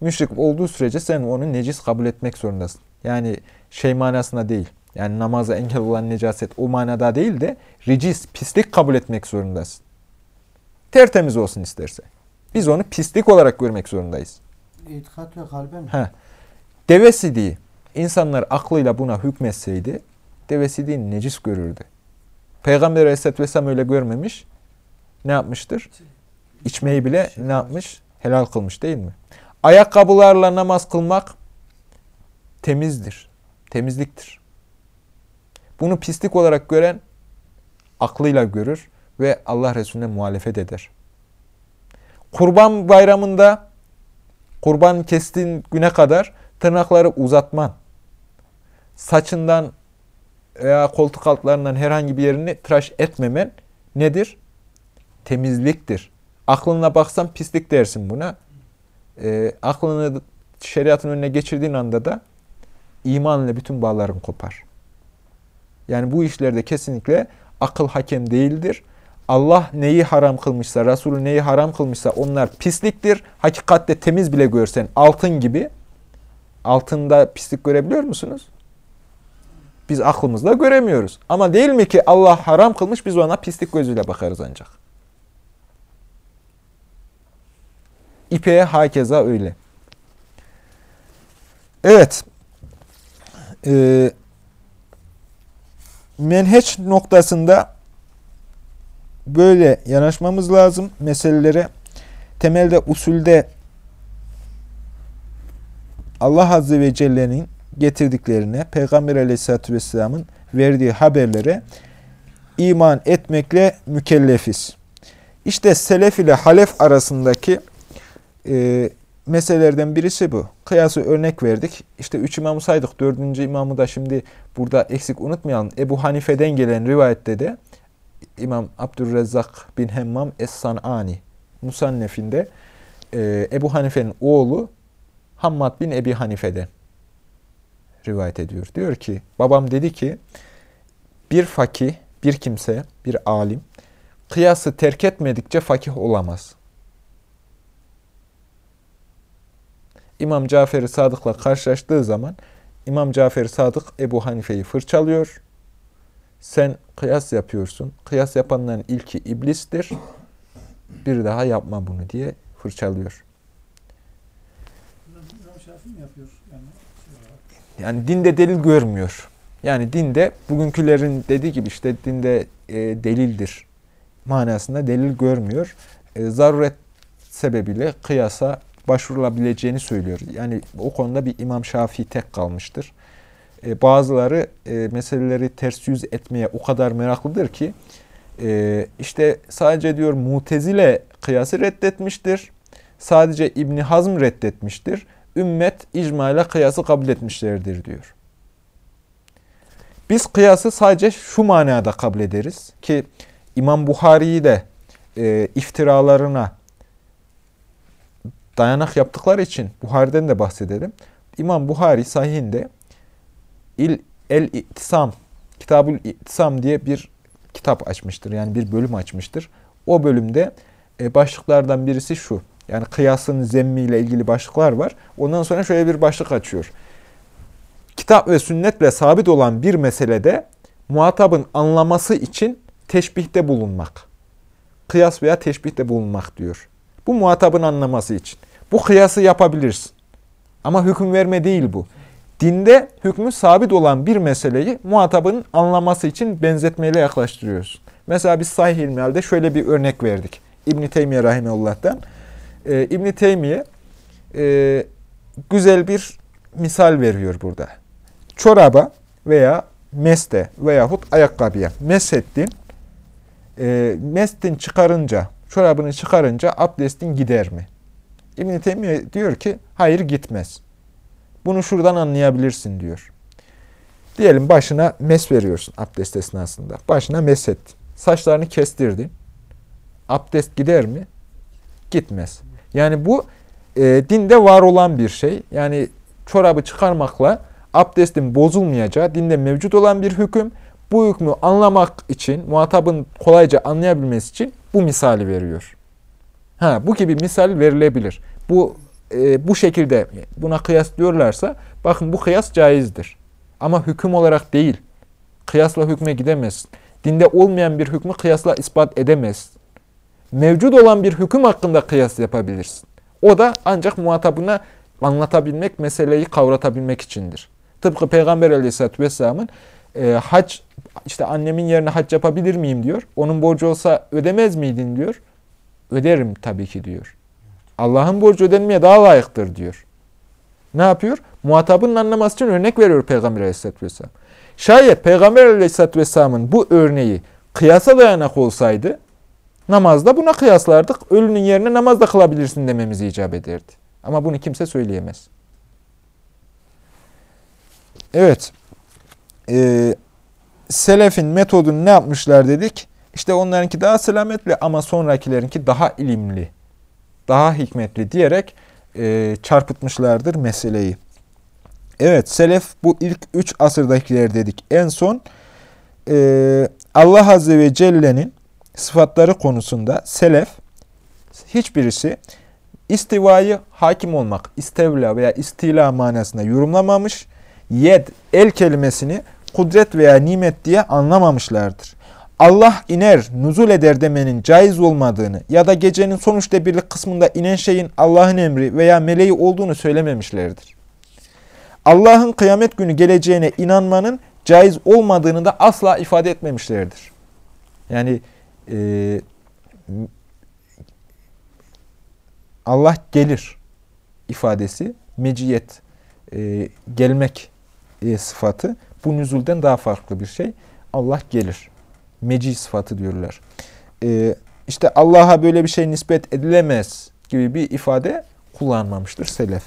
müşrik olduğu sürece sen onu necis kabul etmek zorundasın. Yani şey manasında değil. Yani namaza engel olan necaset o manada değil de ricis, pislik kabul etmek zorundasın. Tertemiz olsun isterse. Biz onu pislik olarak görmek zorundayız. İtikat ve kalben. Heh. Deve sidiği, insanlar aklıyla buna hükmetseydi, deve sidiğini necis görürdü. Peygamber Aleyhisselatü Vesselam öyle görmemiş. Ne yapmıştır? İçmeyi bile ne yapmış? Helal kılmış değil mi? Ayakkabılarla namaz kılmak temizdir. Temizliktir. Bunu pislik olarak gören aklıyla görür ve Allah Resulüne muhalefet eder. Kurban bayramında kurban kestiğin güne kadar tırnakları uzatman, saçından veya koltuk altlarından herhangi bir yerini tıraş etmemen nedir? Temizliktir. Aklına baksan pislik dersin buna. E, aklını şeriatın önüne geçirdiğin anda da imanla bütün bağların kopar. Yani bu işlerde kesinlikle akıl hakem değildir. Allah neyi haram kılmışsa, Resulü neyi haram kılmışsa onlar pisliktir. Hakikatte temiz bile görsen altın gibi. Altında pislik görebiliyor musunuz? Biz aklımızla göremiyoruz. Ama değil mi ki Allah haram kılmış biz ona pislik gözüyle bakarız ancak. İpeğe hakeza öyle. Evet. Ee, menheç noktasında böyle yanaşmamız lazım meselelere. Temelde usulde Allah Azze ve Celle'nin getirdiklerine, Peygamber aleyhissalatü vesselamın verdiği haberlere iman etmekle mükellefiz. İşte selef ile halef arasındaki e, meselelerden birisi bu. Kıyası örnek verdik. İşte üç imamı saydık. Dördüncü imamı da şimdi burada eksik unutmayalım. Ebu Hanife'den gelen rivayette de İmam Abdurrezzak bin Hemmam Es-San'ani Musannef'inde e, Ebu Hanife'nin oğlu Hammad bin Ebi Hanife'den rivayet ediyor. Diyor ki babam dedi ki bir fakih, bir kimse, bir alim kıyası terk etmedikçe fakih olamaz. İmam Cafer-i Sadık'la karşılaştığı zaman İmam Cafer-i Sadık Ebu Hanife'yi fırçalıyor. Sen kıyas yapıyorsun. Kıyas yapanların ilki iblistir. Bir daha yapma bunu diye fırçalıyor. Yani dinde delil görmüyor. Yani dinde bugünkülerin dediği gibi işte dinde e, delildir manasında delil görmüyor. E, zaruret sebebiyle kıyasa başvurulabileceğini söylüyor. Yani o konuda bir İmam Şafii tek kalmıştır. E, bazıları e, meseleleri ters yüz etmeye o kadar meraklıdır ki e, işte sadece diyor Mutezile kıyası reddetmiştir. Sadece İbni Hazm reddetmiştir. Ümmet icmayla kıyası kabul etmişlerdir diyor. Biz kıyası sadece şu manada kabul ederiz ki İmam Buhari'yi de e, iftiralarına dayanak yaptıkları için Buhari'den de bahsedelim. İmam Buhari sahihinde İl El İttisam, Kitabül İttisam diye bir kitap açmıştır. Yani bir bölüm açmıştır. O bölümde e, başlıklardan birisi şu. Yani kıyasın zemmiyle ilgili başlıklar var. Ondan sonra şöyle bir başlık açıyor. Kitap ve sünnetle sabit olan bir meselede muhatabın anlaması için teşbihte bulunmak. Kıyas veya teşbihte bulunmak diyor. Bu muhatabın anlaması için. Bu kıyası yapabilirsin. Ama hüküm verme değil bu. Dinde hükmü sabit olan bir meseleyi muhatabın anlaması için benzetmeyle yaklaştırıyoruz. Mesela biz sahih ilmihalde şöyle bir örnek verdik. İbn-i Teymiye Rahimehullah'tan. Ee, İbn-i Teymiye e, güzel bir misal veriyor burada. Çoraba veya meste veyahut ayakkabıya mesettin. E, mestin çıkarınca, çorabını çıkarınca abdestin gider mi? İbn-i Teymiye diyor ki hayır gitmez. Bunu şuradan anlayabilirsin diyor. Diyelim başına mes veriyorsun abdest esnasında. Başına mes ettin. Saçlarını kestirdin. Abdest gider mi? Gitmez. Yani bu e, dinde var olan bir şey. Yani çorabı çıkarmakla abdestin bozulmayacağı dinde mevcut olan bir hüküm. Bu hükmü anlamak için, muhatabın kolayca anlayabilmesi için bu misali veriyor. Ha, bu gibi misal verilebilir. Bu e, bu şekilde buna kıyas diyorlarsa bakın bu kıyas caizdir. Ama hüküm olarak değil. Kıyasla hükme gidemezsin. Dinde olmayan bir hükmü kıyasla ispat edemezsin. Mevcut olan bir hüküm hakkında kıyas yapabilirsin. O da ancak muhatabına anlatabilmek, meseleyi kavratabilmek içindir. Tıpkı Peygamber aleyhissalatü vesselamın e, hac, işte annemin yerine hac yapabilir miyim diyor. Onun borcu olsa ödemez miydin diyor. Öderim tabii ki diyor. Allah'ın borcu ödenmeye daha layıktır diyor. Ne yapıyor? Muhatabının anlaması için örnek veriyor Peygamber Aleyhisselatü Vesselam. Şayet Peygamber Aleyhisselatü Vesselam'ın bu örneği kıyasa dayanak olsaydı namazda buna kıyaslardık. Ölünün yerine namazda kılabilirsin dememizi icap ederdi. Ama bunu kimse söyleyemez. Evet. Ee, selefin metodunu ne yapmışlar dedik? İşte onlarınki daha selametli ama sonrakilerinki daha ilimli daha hikmetli diyerek e, çarpıtmışlardır meseleyi. Evet, selef bu ilk üç asırdakiler dedik. En son e, Allah Azze ve Celle'nin sıfatları konusunda selef hiçbirisi istivayı hakim olmak, istevla veya istila manasında yorumlamamış, yed, el kelimesini kudret veya nimet diye anlamamışlardır. Allah iner, nuzul eder demenin caiz olmadığını ya da gecenin son üçte birlik kısmında inen şeyin Allah'ın emri veya meleği olduğunu söylememişlerdir. Allah'ın kıyamet günü geleceğine inanmanın caiz olmadığını da asla ifade etmemişlerdir. Yani e, Allah gelir ifadesi, meciyet, e, gelmek e, sıfatı bu nüzulden daha farklı bir şey. Allah gelir. Meci sıfatı diyorlar. E, işte Allah'a böyle bir şey nispet edilemez gibi bir ifade kullanmamıştır selef.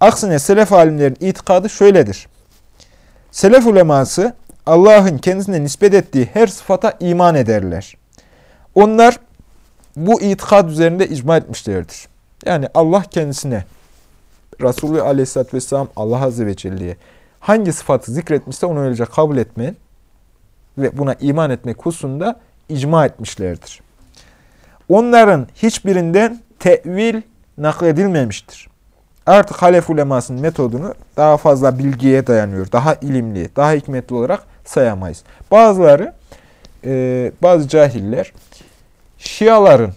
Aksine selef alimlerin itikadı şöyledir. Selef uleması Allah'ın kendisine nispet ettiği her sıfata iman ederler. Onlar bu itikad üzerinde icma etmişlerdir. Yani Allah kendisine Resulü Aleyhisselatü Vesselam Allah Azze ve Celle'ye hangi sıfatı zikretmişse onu öylece kabul etmeyin ve buna iman etmek hususunda icma etmişlerdir. Onların hiçbirinden tevil nakledilmemiştir. Artık halef ulemasının metodunu daha fazla bilgiye dayanıyor. Daha ilimli, daha hikmetli olarak sayamayız. Bazıları, e, bazı cahiller, Şiaların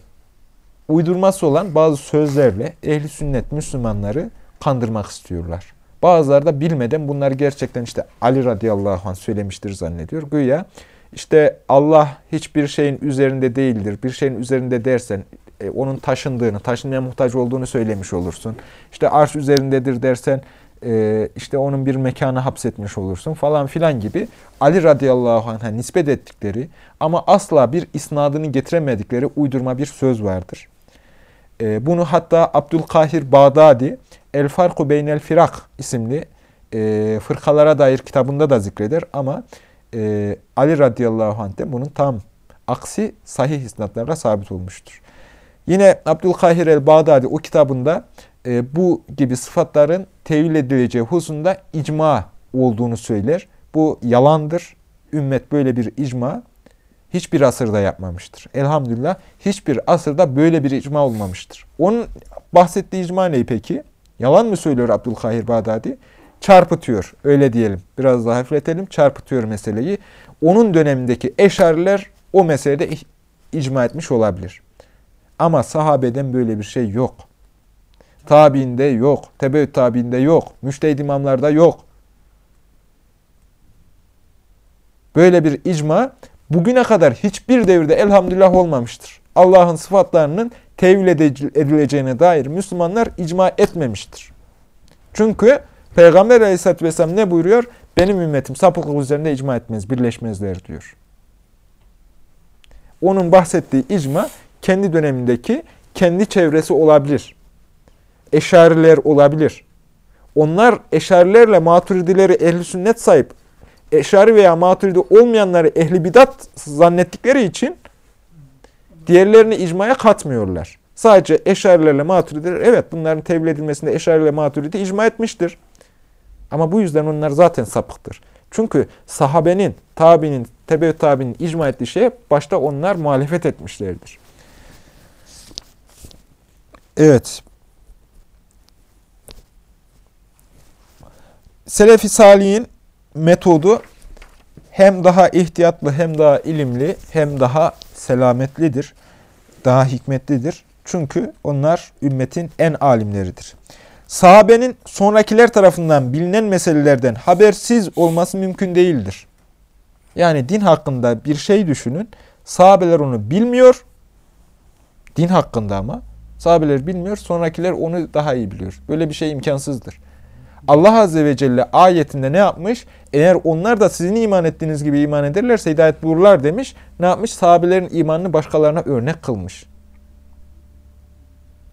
uydurması olan bazı sözlerle ehli sünnet Müslümanları kandırmak istiyorlar. Bazıları da bilmeden bunları gerçekten işte Ali radıyallahu anh söylemiştir zannediyor. Güya işte Allah hiçbir şeyin üzerinde değildir. Bir şeyin üzerinde dersen e, onun taşındığını, taşınmaya muhtaç olduğunu söylemiş olursun. İşte arş üzerindedir dersen e, işte onun bir mekanı hapsetmiş olursun falan filan gibi Ali radıyallahu anh'a nispet ettikleri ama asla bir isnadını getiremedikleri uydurma bir söz vardır. E, bunu hatta Abdülkahir Bağdadi El Farku Beynel Firak isimli e, fırkalara dair kitabında da zikreder ama e, Ali radıyallahu anh de bunun tam aksi sahih isnatlarla sabit olmuştur. Yine Abdülkahir el-Bağdadi o kitabında e, bu gibi sıfatların tevil edileceği hususunda icma olduğunu söyler. Bu yalandır. Ümmet böyle bir icma hiçbir asırda yapmamıştır. Elhamdülillah hiçbir asırda böyle bir icma olmamıştır. Onun bahsettiği icma ne peki? Yalan mı söylüyor Abdülkahir Bağdadi? Çarpıtıyor. Öyle diyelim. Biraz daha hafifletelim. Çarpıtıyor meseleyi. Onun dönemindeki eşariler o meselede icma etmiş olabilir. Ama sahabeden böyle bir şey yok. Tabiinde yok. Tebeüt tabiinde yok. Müştehid imamlarda yok. Böyle bir icma bugüne kadar hiçbir devirde elhamdülillah olmamıştır. Allah'ın sıfatlarının tevil edileceğine dair Müslümanlar icma etmemiştir. Çünkü Peygamber aleyhissalatü vesselam ne buyuruyor? Benim ümmetim sapıklık üzerinde icma etmez, birleşmezler diyor. Onun bahsettiği icma kendi dönemindeki kendi çevresi olabilir. Eşariler olabilir. Onlar eşarilerle maturidileri ehli sünnet sahip, eşari veya maturidi olmayanları ehli bidat zannettikleri için diğerlerini icmaya katmıyorlar. Sadece eşarilerle maturidiler, evet bunların tevil edilmesinde eşarilerle maturidi icma etmiştir. Ama bu yüzden onlar zaten sapıktır. Çünkü sahabenin, tabinin, tebe tabinin icma ettiği şeye başta onlar muhalefet etmişlerdir. Evet. Selefi Salih'in metodu hem daha ihtiyatlı, hem daha ilimli, hem daha selametlidir. Daha hikmetlidir. Çünkü onlar ümmetin en alimleridir. Sahabenin sonrakiler tarafından bilinen meselelerden habersiz olması mümkün değildir. Yani din hakkında bir şey düşünün. Sahabeler onu bilmiyor. Din hakkında ama. Sahabeler bilmiyor, sonrakiler onu daha iyi biliyor. Böyle bir şey imkansızdır. Allah Azze ve Celle ayetinde ne yapmış? Eğer onlar da sizin iman ettiğiniz gibi iman ederlerse hidayet bulurlar demiş. Ne yapmış? Sahabelerin imanını başkalarına örnek kılmış.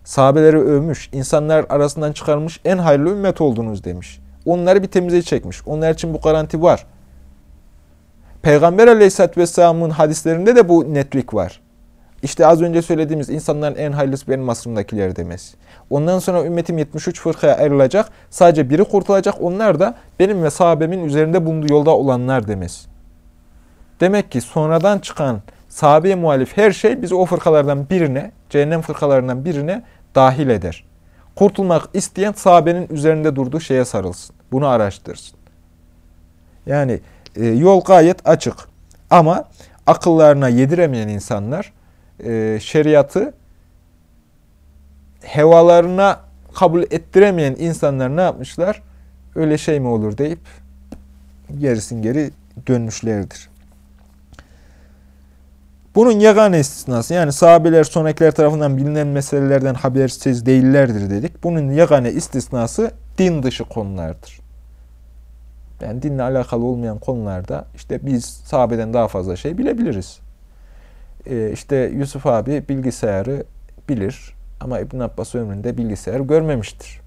Sahabeleri övmüş, insanlar arasından çıkarmış en hayırlı ümmet oldunuz demiş. Onları bir temize çekmiş. Onlar için bu garanti var. Peygamber Aleyhisselatü Vesselam'ın hadislerinde de bu netlik var. İşte az önce söylediğimiz insanların en hayırlısı benim asrımdakiler demesi. Ondan sonra ümmetim 73 fırkaya ayrılacak. Sadece biri kurtulacak. Onlar da benim ve sahabemin üzerinde bulunduğu yolda olanlar demesi. Demek ki sonradan çıkan sahabeye muhalif her şey bizi o fırkalardan birine, cehennem fırkalarından birine dahil eder. Kurtulmak isteyen sahabenin üzerinde durduğu şeye sarılsın. Bunu araştırsın. Yani e, yol gayet açık. Ama akıllarına yediremeyen insanlar e, şeriatı hevalarına kabul ettiremeyen insanlar ne yapmışlar? Öyle şey mi olur deyip gerisin geri dönmüşlerdir. Bunun yegane istisnası yani sahabeler sonrakiler tarafından bilinen meselelerden habersiz değillerdir dedik. Bunun yegane istisnası din dışı konulardır. Yani dinle alakalı olmayan konularda işte biz sahabeden daha fazla şey bilebiliriz. Ee, işte Yusuf abi bilgisayarı bilir ama İbn Abbas ömründe bilgisayar görmemiştir.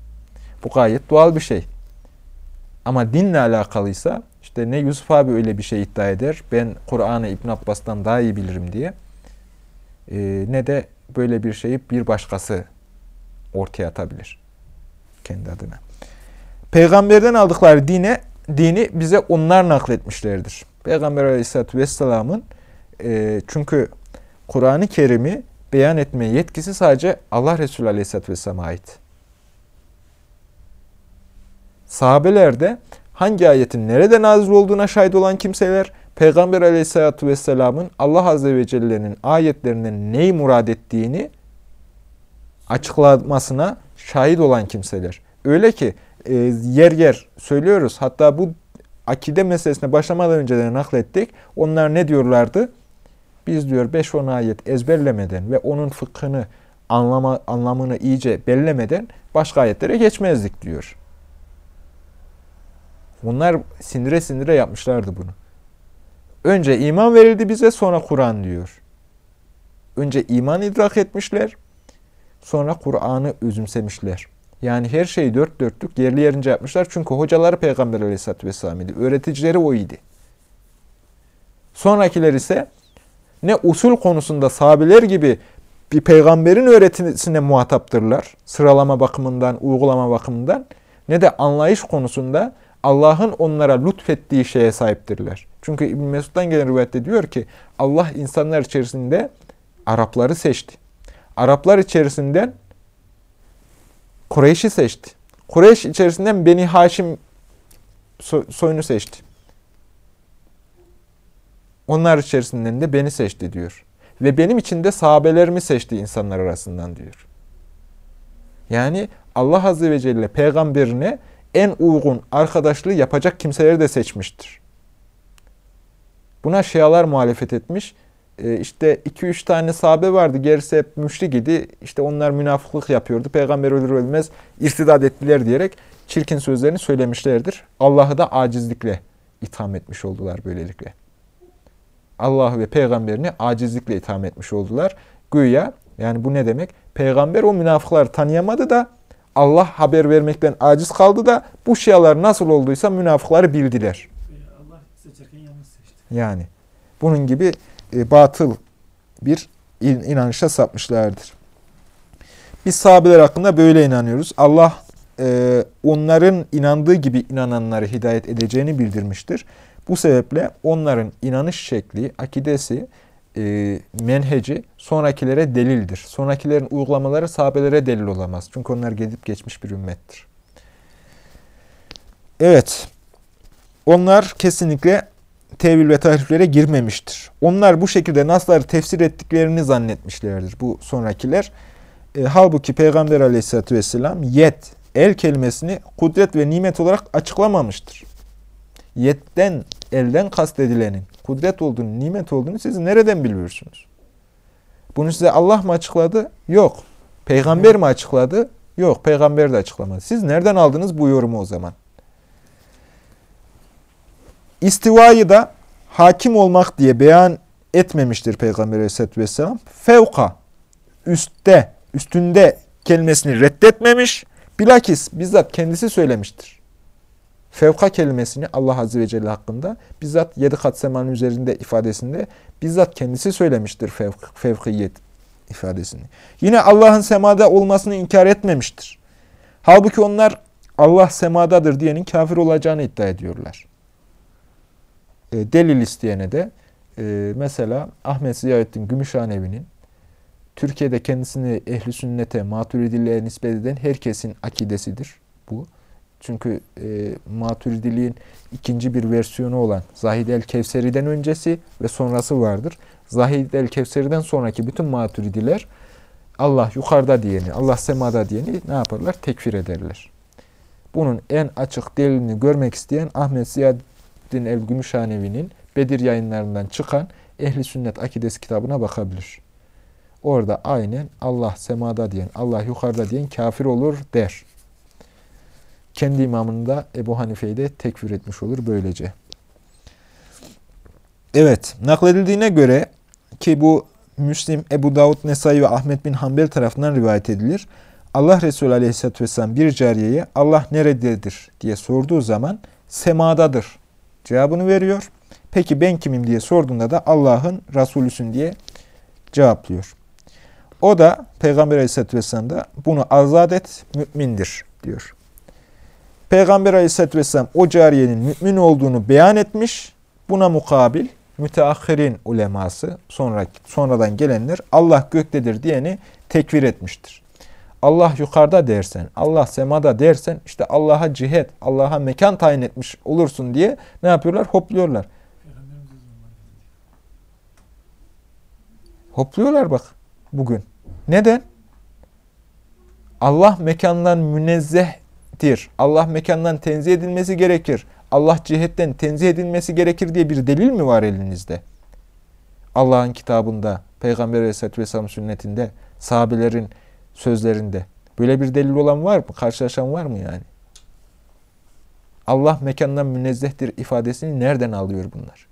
Bu gayet doğal bir şey. Ama dinle alakalıysa işte ne Yusuf abi öyle bir şey iddia eder. Ben Kur'an'ı İbn Abbas'tan daha iyi bilirim diye. Ee, ne de böyle bir şeyi bir başkası ortaya atabilir kendi adına. Peygamberden aldıkları dine dini bize onlar nakletmişlerdir. Peygamber Aleyhisselatü Vesselam'ın e, çünkü Kur'an-ı Kerim'i beyan etme yetkisi sadece Allah Resulü Aleyhisselatü Vesselam'a ait. Sahabelerde hangi ayetin nerede nazil olduğuna şahit olan kimseler, Peygamber Aleyhisselatü Vesselam'ın Allah Azze ve Celle'nin ayetlerinden neyi murad ettiğini açıklamasına şahit olan kimseler. Öyle ki e, yer yer söylüyoruz. Hatta bu akide meselesine başlamadan önce de naklettik. Onlar ne diyorlardı? Biz diyor 5-10 ayet ezberlemeden ve onun fıkhını anlama, anlamını iyice bellemeden başka ayetlere geçmezdik diyor. Onlar sindire sindire yapmışlardı bunu. Önce iman verildi bize sonra Kur'an diyor. Önce iman idrak etmişler, sonra Kur'an'ı özümsemişler. Yani her şeyi dört dörtlük yerli yerince yapmışlar. Çünkü hocaları Peygamber Aleyhisselatü Vesselam idi. Öğreticileri o idi. Sonrakiler ise ne usul konusunda sahabeler gibi bir peygamberin öğretisine muhataptırlar. Sıralama bakımından, uygulama bakımından ne de anlayış konusunda Allah'ın onlara lütfettiği şeye sahiptirler. Çünkü İbn Mesud'dan gelen rivayette diyor ki Allah insanlar içerisinde Arapları seçti. Araplar içerisinden Kureyş'i seçti. Kureyş içerisinden Beni Haşim soyunu seçti. Onlar içerisinden de beni seçti diyor. Ve benim için de sahabelerimi seçti insanlar arasından diyor. Yani Allah Azze ve Celle peygamberine en uygun arkadaşlığı yapacak kimseleri de seçmiştir. Buna Şialar muhalefet etmiş. Ee, işte 2-3 tane sahabe vardı. Gerisi hep müşrik idi. İşte onlar münafıklık yapıyordu. Peygamber ölür ölmez irtidat ettiler diyerek çirkin sözlerini söylemişlerdir. Allah'ı da acizlikle itham etmiş oldular böylelikle. Allah ve peygamberini acizlikle itham etmiş oldular. Güya yani bu ne demek? Peygamber o münafıkları tanıyamadı da Allah haber vermekten aciz kaldı da bu şialar nasıl olduysa münafıkları bildiler. Yani bunun gibi e, batıl bir inanışa sapmışlardır. Biz sahabeler hakkında böyle inanıyoruz. Allah e, onların inandığı gibi inananları hidayet edeceğini bildirmiştir. Bu sebeple onların inanış şekli, akidesi, e, menheci sonrakilere delildir. Sonrakilerin uygulamaları sahabelere delil olamaz. Çünkü onlar gelip geçmiş bir ümmettir. Evet, onlar kesinlikle tevil ve tahriflere girmemiştir. Onlar bu şekilde nasları tefsir ettiklerini zannetmişlerdir bu sonrakiler. E, halbuki Peygamber aleyhissalatü vesselam yet, el kelimesini kudret ve nimet olarak açıklamamıştır. Yetten, elden kastedilenin kudret olduğunu, nimet olduğunu siz nereden biliyorsunuz? Bunu size Allah mı açıkladı? Yok. Peygamber mi açıkladı? Yok. Peygamber de açıklamadı. Siz nereden aldınız bu yorumu o zaman? İstivayı da hakim olmak diye beyan etmemiştir Peygamber Aleyhisselatü Vesselam. Fevka, üstte, üstünde kelimesini reddetmemiş. Bilakis bizzat kendisi söylemiştir. Fevka kelimesini Allah Azze ve Celle hakkında bizzat yedi kat semanın üzerinde ifadesinde bizzat kendisi söylemiştir fevk, fevkiyet ifadesini. Yine Allah'ın semada olmasını inkar etmemiştir. Halbuki onlar Allah semadadır diyenin kafir olacağını iddia ediyorlar. E, delil isteyene de e, mesela Ahmet Ziyaettin Gümüşhanevi'nin Türkiye'de kendisini ehli sünnete, maturidiliğe nispet eden herkesin akidesidir bu. Çünkü e, maturidiliğin ikinci bir versiyonu olan Zahid el-Kevseri'den öncesi ve sonrası vardır. Zahid el-Kevseri'den sonraki bütün maturidiler Allah yukarıda diyeni, Allah semada diyeni ne yaparlar? Tekfir ederler. Bunun en açık delilini görmek isteyen Ahmet Ziyaddin el-Gümüşhanevi'nin Bedir yayınlarından çıkan Ehli Sünnet Akidesi kitabına bakabilir. Orada aynen Allah semada diyen, Allah yukarıda diyen kafir olur der. Kendi imamını da Ebu Hanife'yi de tekfir etmiş olur böylece. Evet, nakledildiğine göre ki bu Müslim, Ebu Davud, Nesai ve Ahmet bin Hanbel tarafından rivayet edilir. Allah Resulü Aleyhisselatü Vesselam bir cariyeye Allah nerededir diye sorduğu zaman semadadır cevabını veriyor. Peki ben kimim diye sorduğunda da Allah'ın Resulüsün diye cevaplıyor. O da Peygamber Aleyhisselatü Vesselam da bunu azat et mümindir diyor. Peygamber Aleyhisselatü Vesselam o cariyenin mümin olduğunu beyan etmiş. Buna mukabil müteahhirin uleması sonra, sonradan gelenler Allah göktedir diyeni tekfir etmiştir. Allah yukarıda dersen, Allah semada dersen işte Allah'a cihet, Allah'a mekan tayin etmiş olursun diye ne yapıyorlar? Hopluyorlar. Hopluyorlar bak bugün. Neden? Allah mekandan münezzehtir. Allah mekandan tenzih edilmesi gerekir. Allah cihetten tenzih edilmesi gerekir diye bir delil mi var elinizde? Allah'ın kitabında, Peygamber Aleyhisselatü Vesselam sünnetinde, sahabelerin sözlerinde. Böyle bir delil olan var mı? Karşılaşan var mı yani? Allah mekandan münezzehtir ifadesini nereden alıyor bunlar?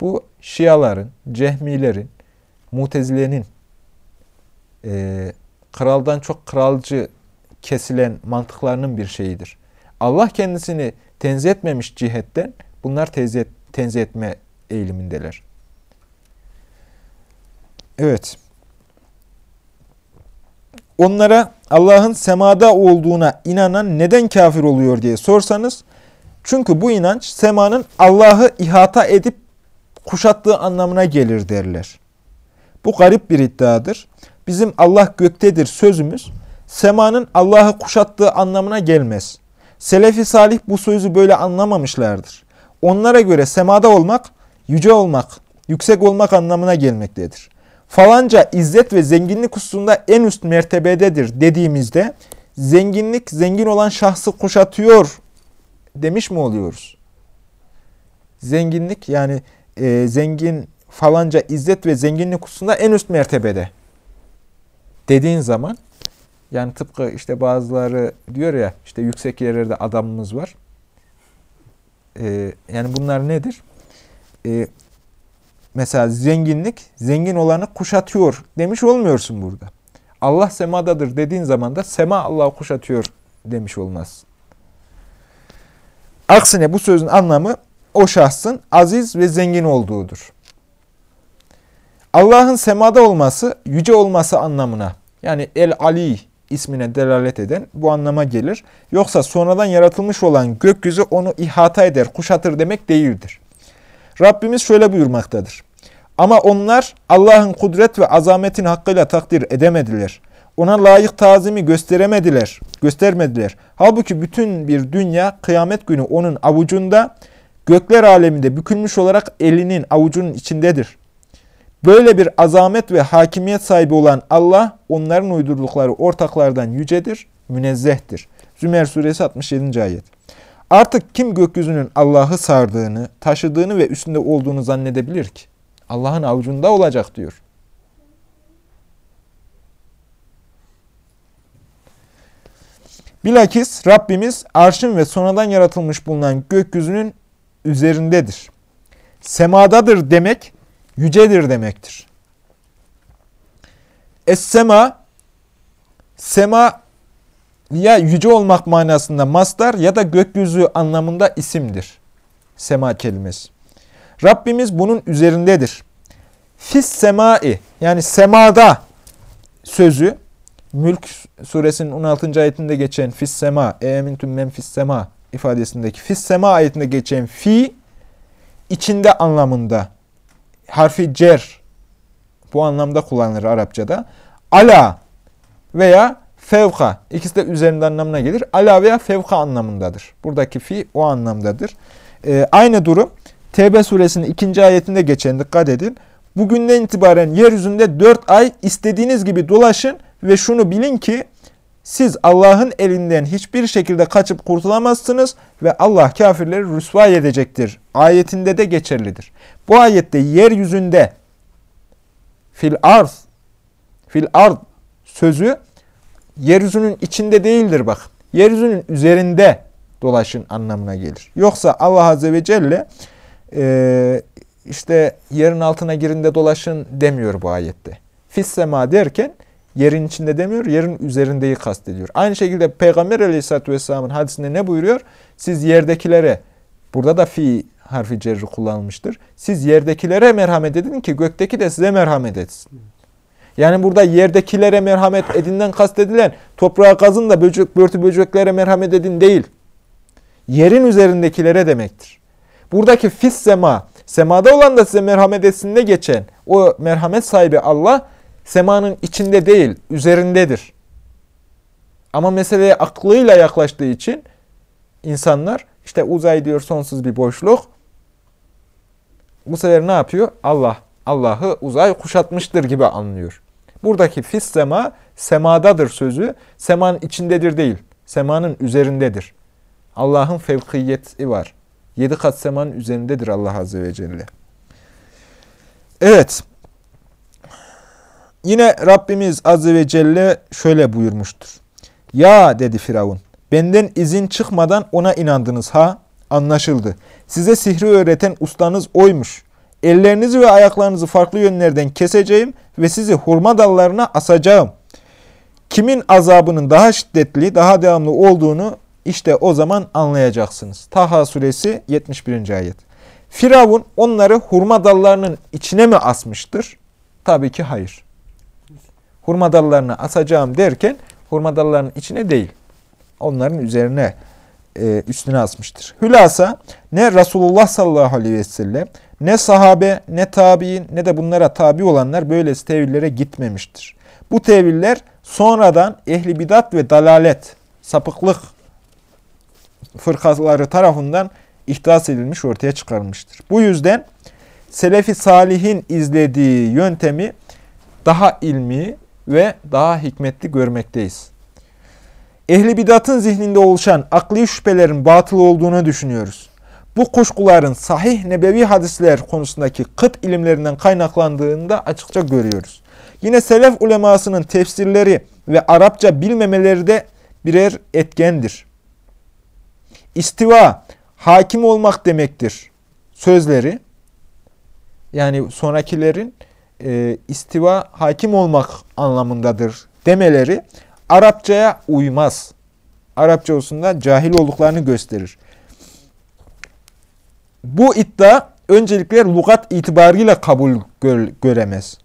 Bu Şiaların, Cehmilerin, Mutezile'nin e, kraldan çok kralcı kesilen mantıklarının bir şeyidir. Allah kendisini tenzih etmemiş cihetten bunlar tenzih, tenzih etme eğilimindeler. Evet. Onlara Allah'ın semada olduğuna inanan neden kafir oluyor diye sorsanız, çünkü bu inanç semanın Allah'ı ihata edip kuşattığı anlamına gelir derler. Bu garip bir iddiadır. Bizim Allah göktedir sözümüz, semanın Allah'ı kuşattığı anlamına gelmez. Selefi salih bu sözü böyle anlamamışlardır. Onlara göre semada olmak, yüce olmak, yüksek olmak anlamına gelmektedir. Falanca izzet ve zenginlik hususunda en üst mertebededir dediğimizde zenginlik zengin olan şahsı kuşatıyor demiş mi oluyoruz? Zenginlik yani e, zengin falanca izzet ve zenginlik hususunda en üst mertebede dediğin zaman yani tıpkı işte bazıları diyor ya işte yüksek yerlerde adamımız var. Ee, yani bunlar nedir? Ee, mesela zenginlik zengin olanı kuşatıyor demiş olmuyorsun burada. Allah semadadır dediğin zaman da sema Allah'ı kuşatıyor demiş olmaz. Aksine bu sözün anlamı o şahsın aziz ve zengin olduğudur. Allah'ın semada olması, yüce olması anlamına yani El-Ali ismine delalet eden bu anlama gelir. Yoksa sonradan yaratılmış olan gökyüzü onu ihata eder, kuşatır demek değildir. Rabbimiz şöyle buyurmaktadır. Ama onlar Allah'ın kudret ve azametin hakkıyla takdir edemediler. Ona layık tazimi gösteremediler, göstermediler. Halbuki bütün bir dünya kıyamet günü onun avucunda, gökler aleminde bükülmüş olarak elinin avucunun içindedir. Böyle bir azamet ve hakimiyet sahibi olan Allah onların uydurdukları ortaklardan yücedir, münezzehtir. Zümer suresi 67. ayet. Artık kim gökyüzünün Allah'ı sardığını, taşıdığını ve üstünde olduğunu zannedebilir ki? Allah'ın avucunda olacak diyor. Bilakis Rabbimiz arşın ve sonradan yaratılmış bulunan gökyüzünün üzerindedir. Semadadır demek yücedir demektir. Es-sema sema ya yüce olmak manasında mastar ya da gökyüzü anlamında isimdir. Sema kelimesi. Rabbimiz bunun üzerindedir. Fis semai yani semada sözü Mülk suresinin 16. ayetinde geçen fis sema e emintüm men fis sema ifadesindeki fis sema ayetinde geçen fi içinde anlamında harfi cer bu anlamda kullanılır Arapçada. Ala veya fevka ikisi de üzerinde anlamına gelir. Ala veya fevka anlamındadır. Buradaki fi o anlamdadır. Ee, aynı durum Tevbe suresinin ikinci ayetinde geçen dikkat edin. Bugünden itibaren yeryüzünde dört ay istediğiniz gibi dolaşın ve şunu bilin ki siz Allah'ın elinden hiçbir şekilde kaçıp kurtulamazsınız ve Allah kafirleri rüsva edecektir. Ayetinde de geçerlidir. Bu ayette yeryüzünde fil arz fil ard sözü yeryüzünün içinde değildir bak. Yeryüzünün üzerinde dolaşın anlamına gelir. Yoksa Allah Azze ve Celle e, işte yerin altına girin de dolaşın demiyor bu ayette. Fis sema derken yerin içinde demiyor, yerin üzerindeyi kastediyor. Aynı şekilde Peygamber Aleyhisselatü Vesselam'ın hadisinde ne buyuruyor? Siz yerdekilere, burada da fi harfi cerri kullanılmıştır. Siz yerdekilere merhamet edin ki gökteki de size merhamet etsin. Yani burada yerdekilere merhamet edinden kastedilen toprağa kazın da böcek, börtü böceklere merhamet edin değil. Yerin üzerindekilere demektir. Buradaki fis sema, semada olan da size merhamet etsin de geçen o merhamet sahibi Allah semanın içinde değil, üzerindedir. Ama meseleye aklıyla yaklaştığı için insanlar işte uzay diyor sonsuz bir boşluk. Bu sefer ne yapıyor? Allah, Allah'ı uzay kuşatmıştır gibi anlıyor. Buradaki fis sema, semadadır sözü. Semanın içindedir değil, semanın üzerindedir. Allah'ın fevkiyeti var. Yedi kat semanın üzerindedir Allah Azze ve Celle. Evet. Yine Rabbimiz Azze ve Celle şöyle buyurmuştur. Ya dedi Firavun. Benden izin çıkmadan ona inandınız ha? Anlaşıldı. Size sihri öğreten ustanız oymuş. Ellerinizi ve ayaklarınızı farklı yönlerden keseceğim ve sizi hurma dallarına asacağım. Kimin azabının daha şiddetli, daha devamlı olduğunu işte o zaman anlayacaksınız. Taha suresi 71. ayet. Firavun onları hurma dallarının içine mi asmıştır? Tabii ki hayır. Hurma dallarını asacağım derken hurma dallarının içine değil. Onların üzerine e, üstüne asmıştır. Hülasa ne Resulullah sallallahu aleyhi ve sellem ne sahabe ne tabi'in ne de bunlara tabi olanlar böylesi tevillere gitmemiştir. Bu teviller sonradan ehli bidat ve dalalet, sapıklık fırkaları tarafından ihdas edilmiş, ortaya çıkarılmıştır. Bu yüzden Selefi Salih'in izlediği yöntemi daha ilmi ve daha hikmetli görmekteyiz. Ehli bidatın zihninde oluşan akli şüphelerin batıl olduğunu düşünüyoruz. Bu kuşkuların sahih nebevi hadisler konusundaki kıt ilimlerinden kaynaklandığını da açıkça görüyoruz. Yine selef ulemasının tefsirleri ve Arapça bilmemeleri de birer etkendir. İstiva, hakim olmak demektir sözleri. Yani sonrakilerin e, istiva, hakim olmak anlamındadır demeleri Arapçaya uymaz. Arapça olsun cahil olduklarını gösterir. Bu iddia öncelikle lugat itibarıyla kabul gör, göremez.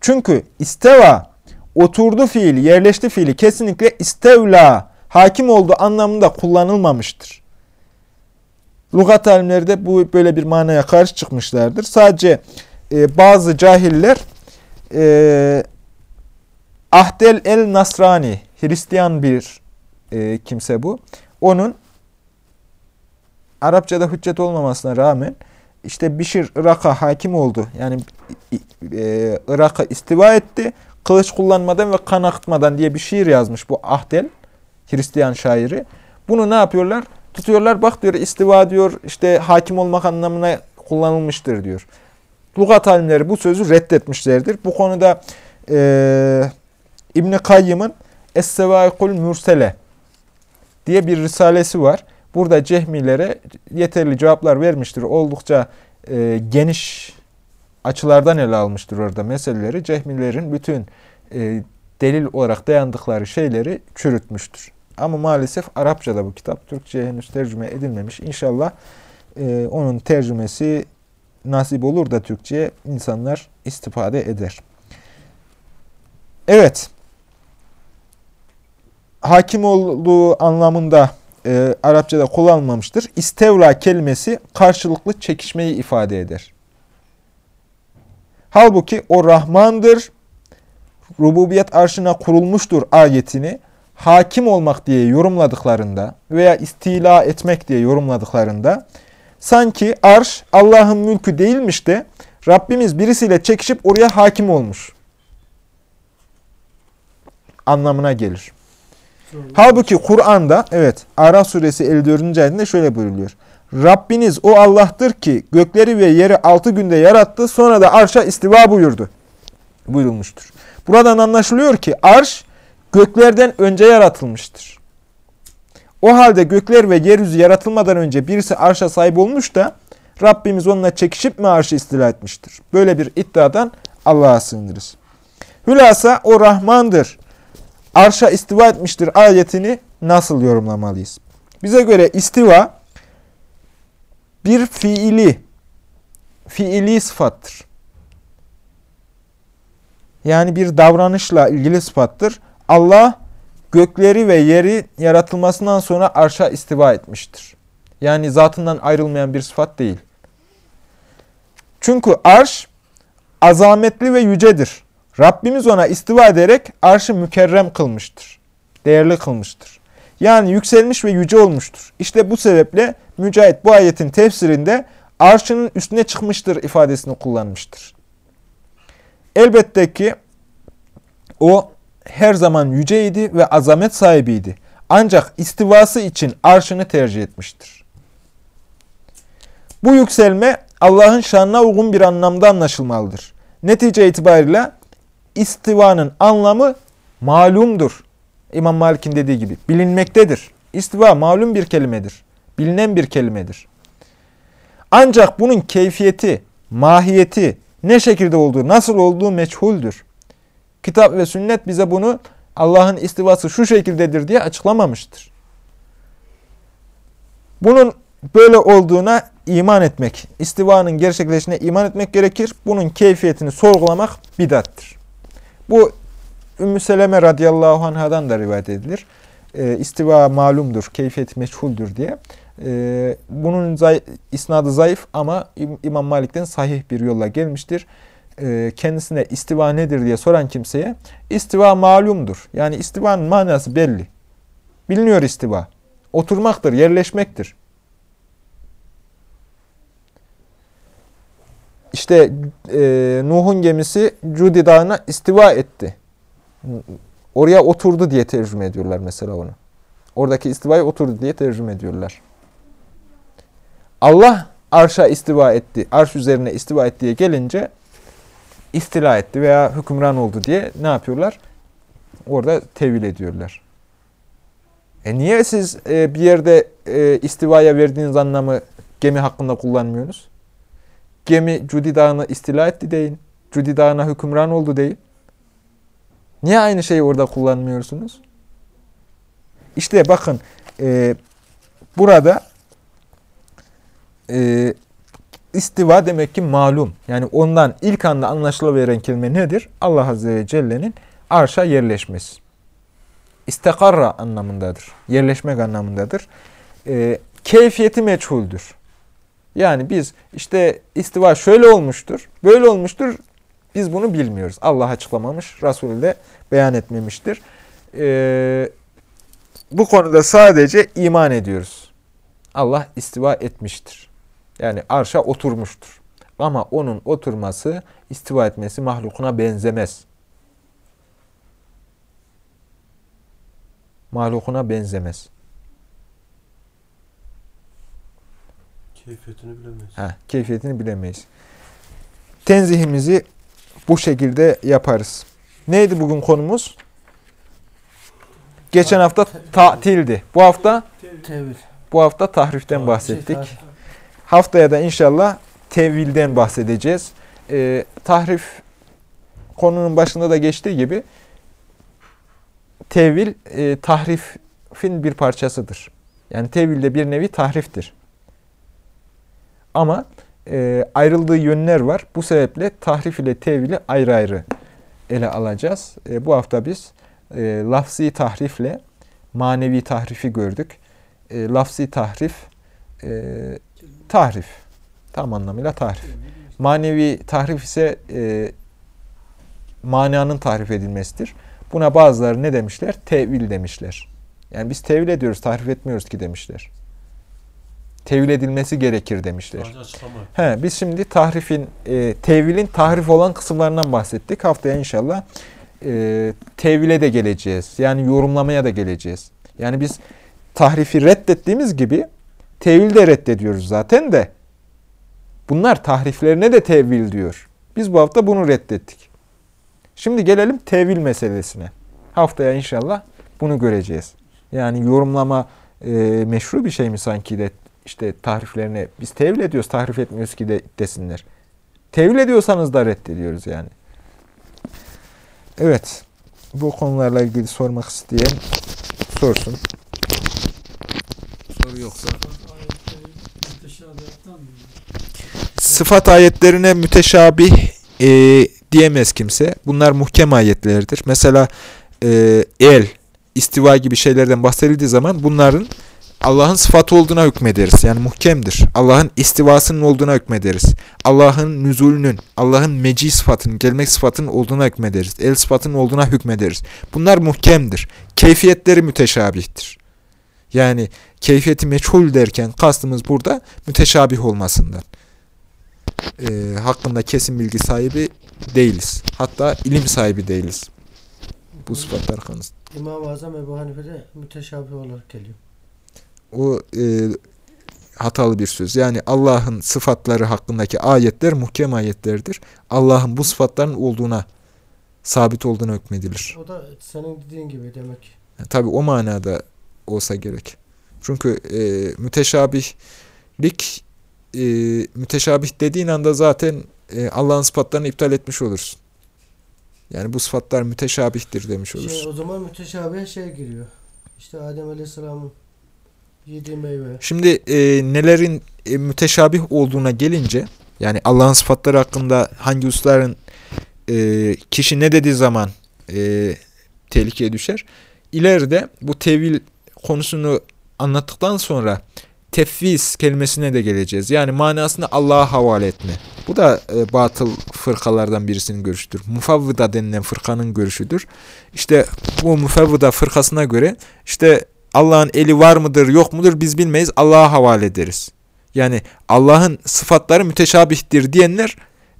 Çünkü isteva, oturdu fiili, yerleşti fiili kesinlikle istevla, hakim olduğu anlamında kullanılmamıştır. Lugat alimleri de bu böyle bir manaya karşı çıkmışlardır. Sadece e, bazı cahiller e, Ahdel el Nasrani, Hristiyan bir e, kimse bu. Onun Arapçada hüccet olmamasına rağmen işte Bişir Irak'a hakim oldu. Yani e, Irak'a istiva etti. Kılıç kullanmadan ve kan akıtmadan diye bir şiir yazmış bu Ahdel, Hristiyan şairi. Bunu ne yapıyorlar? Tutuyorlar bak diyor istiva diyor işte hakim olmak anlamına kullanılmıştır diyor. Lugat alimleri bu sözü reddetmişlerdir. Bu konuda e, İbn-i Kayyım'ın Es-Sevaikul Mürsele diye bir risalesi var. Burada cehmilere yeterli cevaplar vermiştir. Oldukça e, geniş açılardan ele almıştır orada meseleleri. Cehmilerin bütün e, delil olarak dayandıkları şeyleri çürütmüştür. Ama maalesef Arapçada bu kitap. Türkçe'ye henüz tercüme edilmemiş. İnşallah e, onun tercümesi nasip olur da Türkçe'ye insanlar istifade eder. Evet hakim olduğu anlamında e, Arapçada kullanılmamıştır. İstevla kelimesi karşılıklı çekişmeyi ifade eder. Halbuki o Rahmandır, rububiyet arşına kurulmuştur ayetini hakim olmak diye yorumladıklarında veya istila etmek diye yorumladıklarında sanki arş Allah'ın mülkü değilmiş de Rabbimiz birisiyle çekişip oraya hakim olmuş anlamına gelir. Halbuki Kur'an'da evet Araf suresi 54. ayetinde şöyle buyuruluyor. Rabbiniz o Allah'tır ki gökleri ve yeri altı günde yarattı sonra da arşa istiva buyurdu. Buyurulmuştur. Buradan anlaşılıyor ki arş göklerden önce yaratılmıştır. O halde gökler ve yeryüzü yaratılmadan önce birisi arşa sahip olmuş da Rabbimiz onunla çekişip mi arşı istila etmiştir? Böyle bir iddiadan Allah'a sığınırız. Hülasa o Rahmandır. Arşa istiva etmiştir ayetini nasıl yorumlamalıyız? Bize göre istiva bir fiili, fiili sıfattır. Yani bir davranışla ilgili sıfattır. Allah gökleri ve yeri yaratılmasından sonra arşa istiva etmiştir. Yani zatından ayrılmayan bir sıfat değil. Çünkü arş azametli ve yücedir. Rabbimiz ona istiva ederek arşı mükerrem kılmıştır. Değerli kılmıştır. Yani yükselmiş ve yüce olmuştur. İşte bu sebeple Mücahit bu ayetin tefsirinde arşının üstüne çıkmıştır ifadesini kullanmıştır. Elbette ki o her zaman yüceydi ve azamet sahibiydi. Ancak istivası için arşını tercih etmiştir. Bu yükselme Allah'ın şanına uygun bir anlamda anlaşılmalıdır. Netice itibariyle istivanın anlamı malumdur. İmam Malik'in dediği gibi bilinmektedir. İstiva malum bir kelimedir. Bilinen bir kelimedir. Ancak bunun keyfiyeti, mahiyeti, ne şekilde olduğu, nasıl olduğu meçhuldür. Kitap ve sünnet bize bunu Allah'ın istivası şu şekildedir diye açıklamamıştır. Bunun böyle olduğuna iman etmek, istivanın gerçekleşine iman etmek gerekir. Bunun keyfiyetini sorgulamak bidattır. Bu Ümmü Seleme radıyallahu anhadan da rivayet edilir. E, istiva malumdur, keyfiyeti meçhuldür diye. E, bunun zay isnadı zayıf ama İmam Malik'ten sahih bir yolla gelmiştir. E, kendisine istiva nedir diye soran kimseye istiva malumdur. Yani istivanın manası belli. Biliniyor istiva. Oturmaktır, yerleşmektir. İşte e, Nuh'un gemisi Cudi Dağı'na istiva etti. Oraya oturdu diye tercüme ediyorlar mesela onu. Oradaki istivaya oturdu diye tercüme ediyorlar. Allah arşa istiva etti, arş üzerine istiva etti diye gelince istila etti veya hükümran oldu diye ne yapıyorlar? Orada tevil ediyorlar. E niye siz e, bir yerde e, istivaya verdiğiniz anlamı gemi hakkında kullanmıyorsunuz? Gemi Cudi Dağı'nı istila etti deyin. Cudi Dağı'na hükümran oldu deyin. Niye aynı şeyi orada kullanmıyorsunuz? İşte bakın e, burada e, istiva demek ki malum. Yani ondan ilk anda anlaşılaveren kelime nedir? Allah Azze ve Celle'nin arşa yerleşmesi. İstekarra anlamındadır. Yerleşmek anlamındadır. E, keyfiyeti meçhuldür. Yani biz işte istiva şöyle olmuştur, böyle olmuştur. Biz bunu bilmiyoruz. Allah açıklamamış, Resulü de beyan etmemiştir. Ee, bu konuda sadece iman ediyoruz. Allah istiva etmiştir. Yani arşa oturmuştur. Ama onun oturması, istiva etmesi mahlukuna benzemez. Mahlukuna benzemez. Keyfiyetini bilemeyiz. Ha, keyfiyetini bilemeyiz. Tenzihimizi bu şekilde yaparız. Neydi bugün konumuz? Geçen hafta tatildi. Bu hafta Tevil. bu hafta tahriften bahsettik. Haftaya da inşallah tevilden bahsedeceğiz. Ee, tahrif konunun başında da geçtiği gibi tevil e, tahrifin bir parçasıdır. Yani tevil de bir nevi tahriftir. Ama e, ayrıldığı yönler var. Bu sebeple tahrif ile tevili ayrı ayrı ele alacağız. E, bu hafta biz e, lafzi tahrifle manevi tahrifi gördük. E, lafzi tahrif, e, tahrif. Tam anlamıyla tahrif. Manevi tahrif ise e, mananın tahrif edilmesidir. Buna bazıları ne demişler? Tevil demişler. Yani biz tevil ediyoruz, tahrif etmiyoruz ki demişler tevil edilmesi gerekir demişler. He, biz şimdi tahrifin, e, tevilin tahrif olan kısımlarından bahsettik. Haftaya inşallah e, tevile de geleceğiz. Yani yorumlamaya da geleceğiz. Yani biz tahrifi reddettiğimiz gibi tevil de reddediyoruz zaten de. Bunlar tahriflerine de tevil diyor. Biz bu hafta bunu reddettik. Şimdi gelelim tevil meselesine. Haftaya inşallah bunu göreceğiz. Yani yorumlama e, meşru bir şey mi sanki de işte tahriflerine biz tevil ediyoruz, tahrif etmiyoruz ki de desinler. Tevil ediyorsanız da reddediyoruz yani. Evet. Bu konularla ilgili sormak isteyen sorsun. Soru yoksa. Ayetleri müteşabihattan mı? Sıfat ayetlerine müteşabih e, diyemez kimse. Bunlar muhkem ayetlerdir. Mesela e, el, istiva gibi şeylerden bahsedildiği zaman bunların Allah'ın sıfatı olduğuna hükmederiz. Yani muhkemdir. Allah'ın istivasının olduğuna hükmederiz. Allah'ın nüzulünün, Allah'ın meci sıfatının, gelmek sıfatının olduğuna hükmederiz. El sıfatının olduğuna hükmederiz. Bunlar muhkemdir. Keyfiyetleri müteşabihtir. Yani keyfiyeti meçhul derken kastımız burada müteşabih olmasından. E, hakkında kesin bilgi sahibi değiliz. Hatta ilim sahibi değiliz. Bu sıfatlar konusunda. İmam-ı Azam Ebu Hanife'de müteşabih olarak geliyor. O e, hatalı bir söz. Yani Allah'ın sıfatları hakkındaki ayetler muhkem ayetlerdir. Allah'ın bu sıfatların olduğuna, sabit olduğuna hükmedilir. O da senin dediğin gibi demek. Yani tabii o manada olsa gerek. Çünkü e, müteşabihlik e, müteşabih dediğin anda zaten e, Allah'ın sıfatlarını iptal etmiş olursun. Yani bu sıfatlar müteşabihtir demiş olursun. Şey, o zaman müteşabih şey giriyor. İşte Adem Aleyhisselam'ın yediği meyve. Şimdi e, nelerin e, müteşabih olduğuna gelince yani Allah'ın sıfatları hakkında hangi hususların e, kişi ne dediği zaman e, tehlikeye düşer. İleride bu tevil konusunu anlattıktan sonra tefviz kelimesine de geleceğiz. Yani manasını Allah'a havale etme. Bu da e, batıl fırkalardan birisinin görüşüdür. Mufavvıda denilen fırkanın görüşüdür. İşte bu mufavvıda fırkasına göre işte Allah'ın eli var mıdır yok mudur biz bilmeyiz Allah'a havale ederiz. Yani Allah'ın sıfatları müteşabihtir diyenler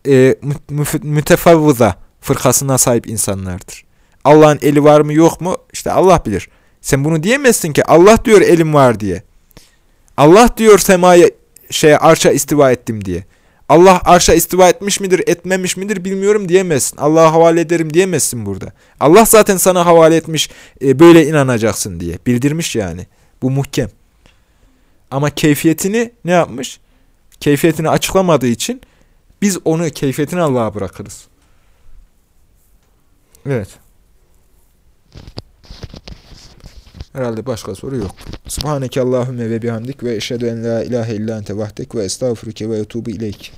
e, mü- mütefavvıda fırkasına sahip insanlardır. Allah'ın eli var mı yok mu işte Allah bilir. Sen bunu diyemezsin ki Allah diyor elim var diye. Allah diyor semaya şey arşa istiva ettim diye. Allah arşa istiva etmiş midir, etmemiş midir bilmiyorum diyemezsin. Allah'a havale ederim diyemezsin burada. Allah zaten sana havale etmiş, e, böyle inanacaksın diye. Bildirmiş yani. Bu muhkem. Ama keyfiyetini ne yapmış? Keyfiyetini açıklamadığı için biz onu keyfiyetini Allah'a bırakırız. Evet. Herhalde başka soru yok. Subhaneke Allahümme ve bihamdik ve eşhedü en la ilahe illa ente vahdek ve estağfurüke ve etubu ileyk.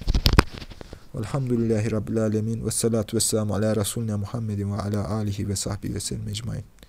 Velhamdülillahi Rabbil alemin ve salatu vesselamu ala Resulina Muhammedin ve ala alihi ve sahbihi ve sellem ecmain.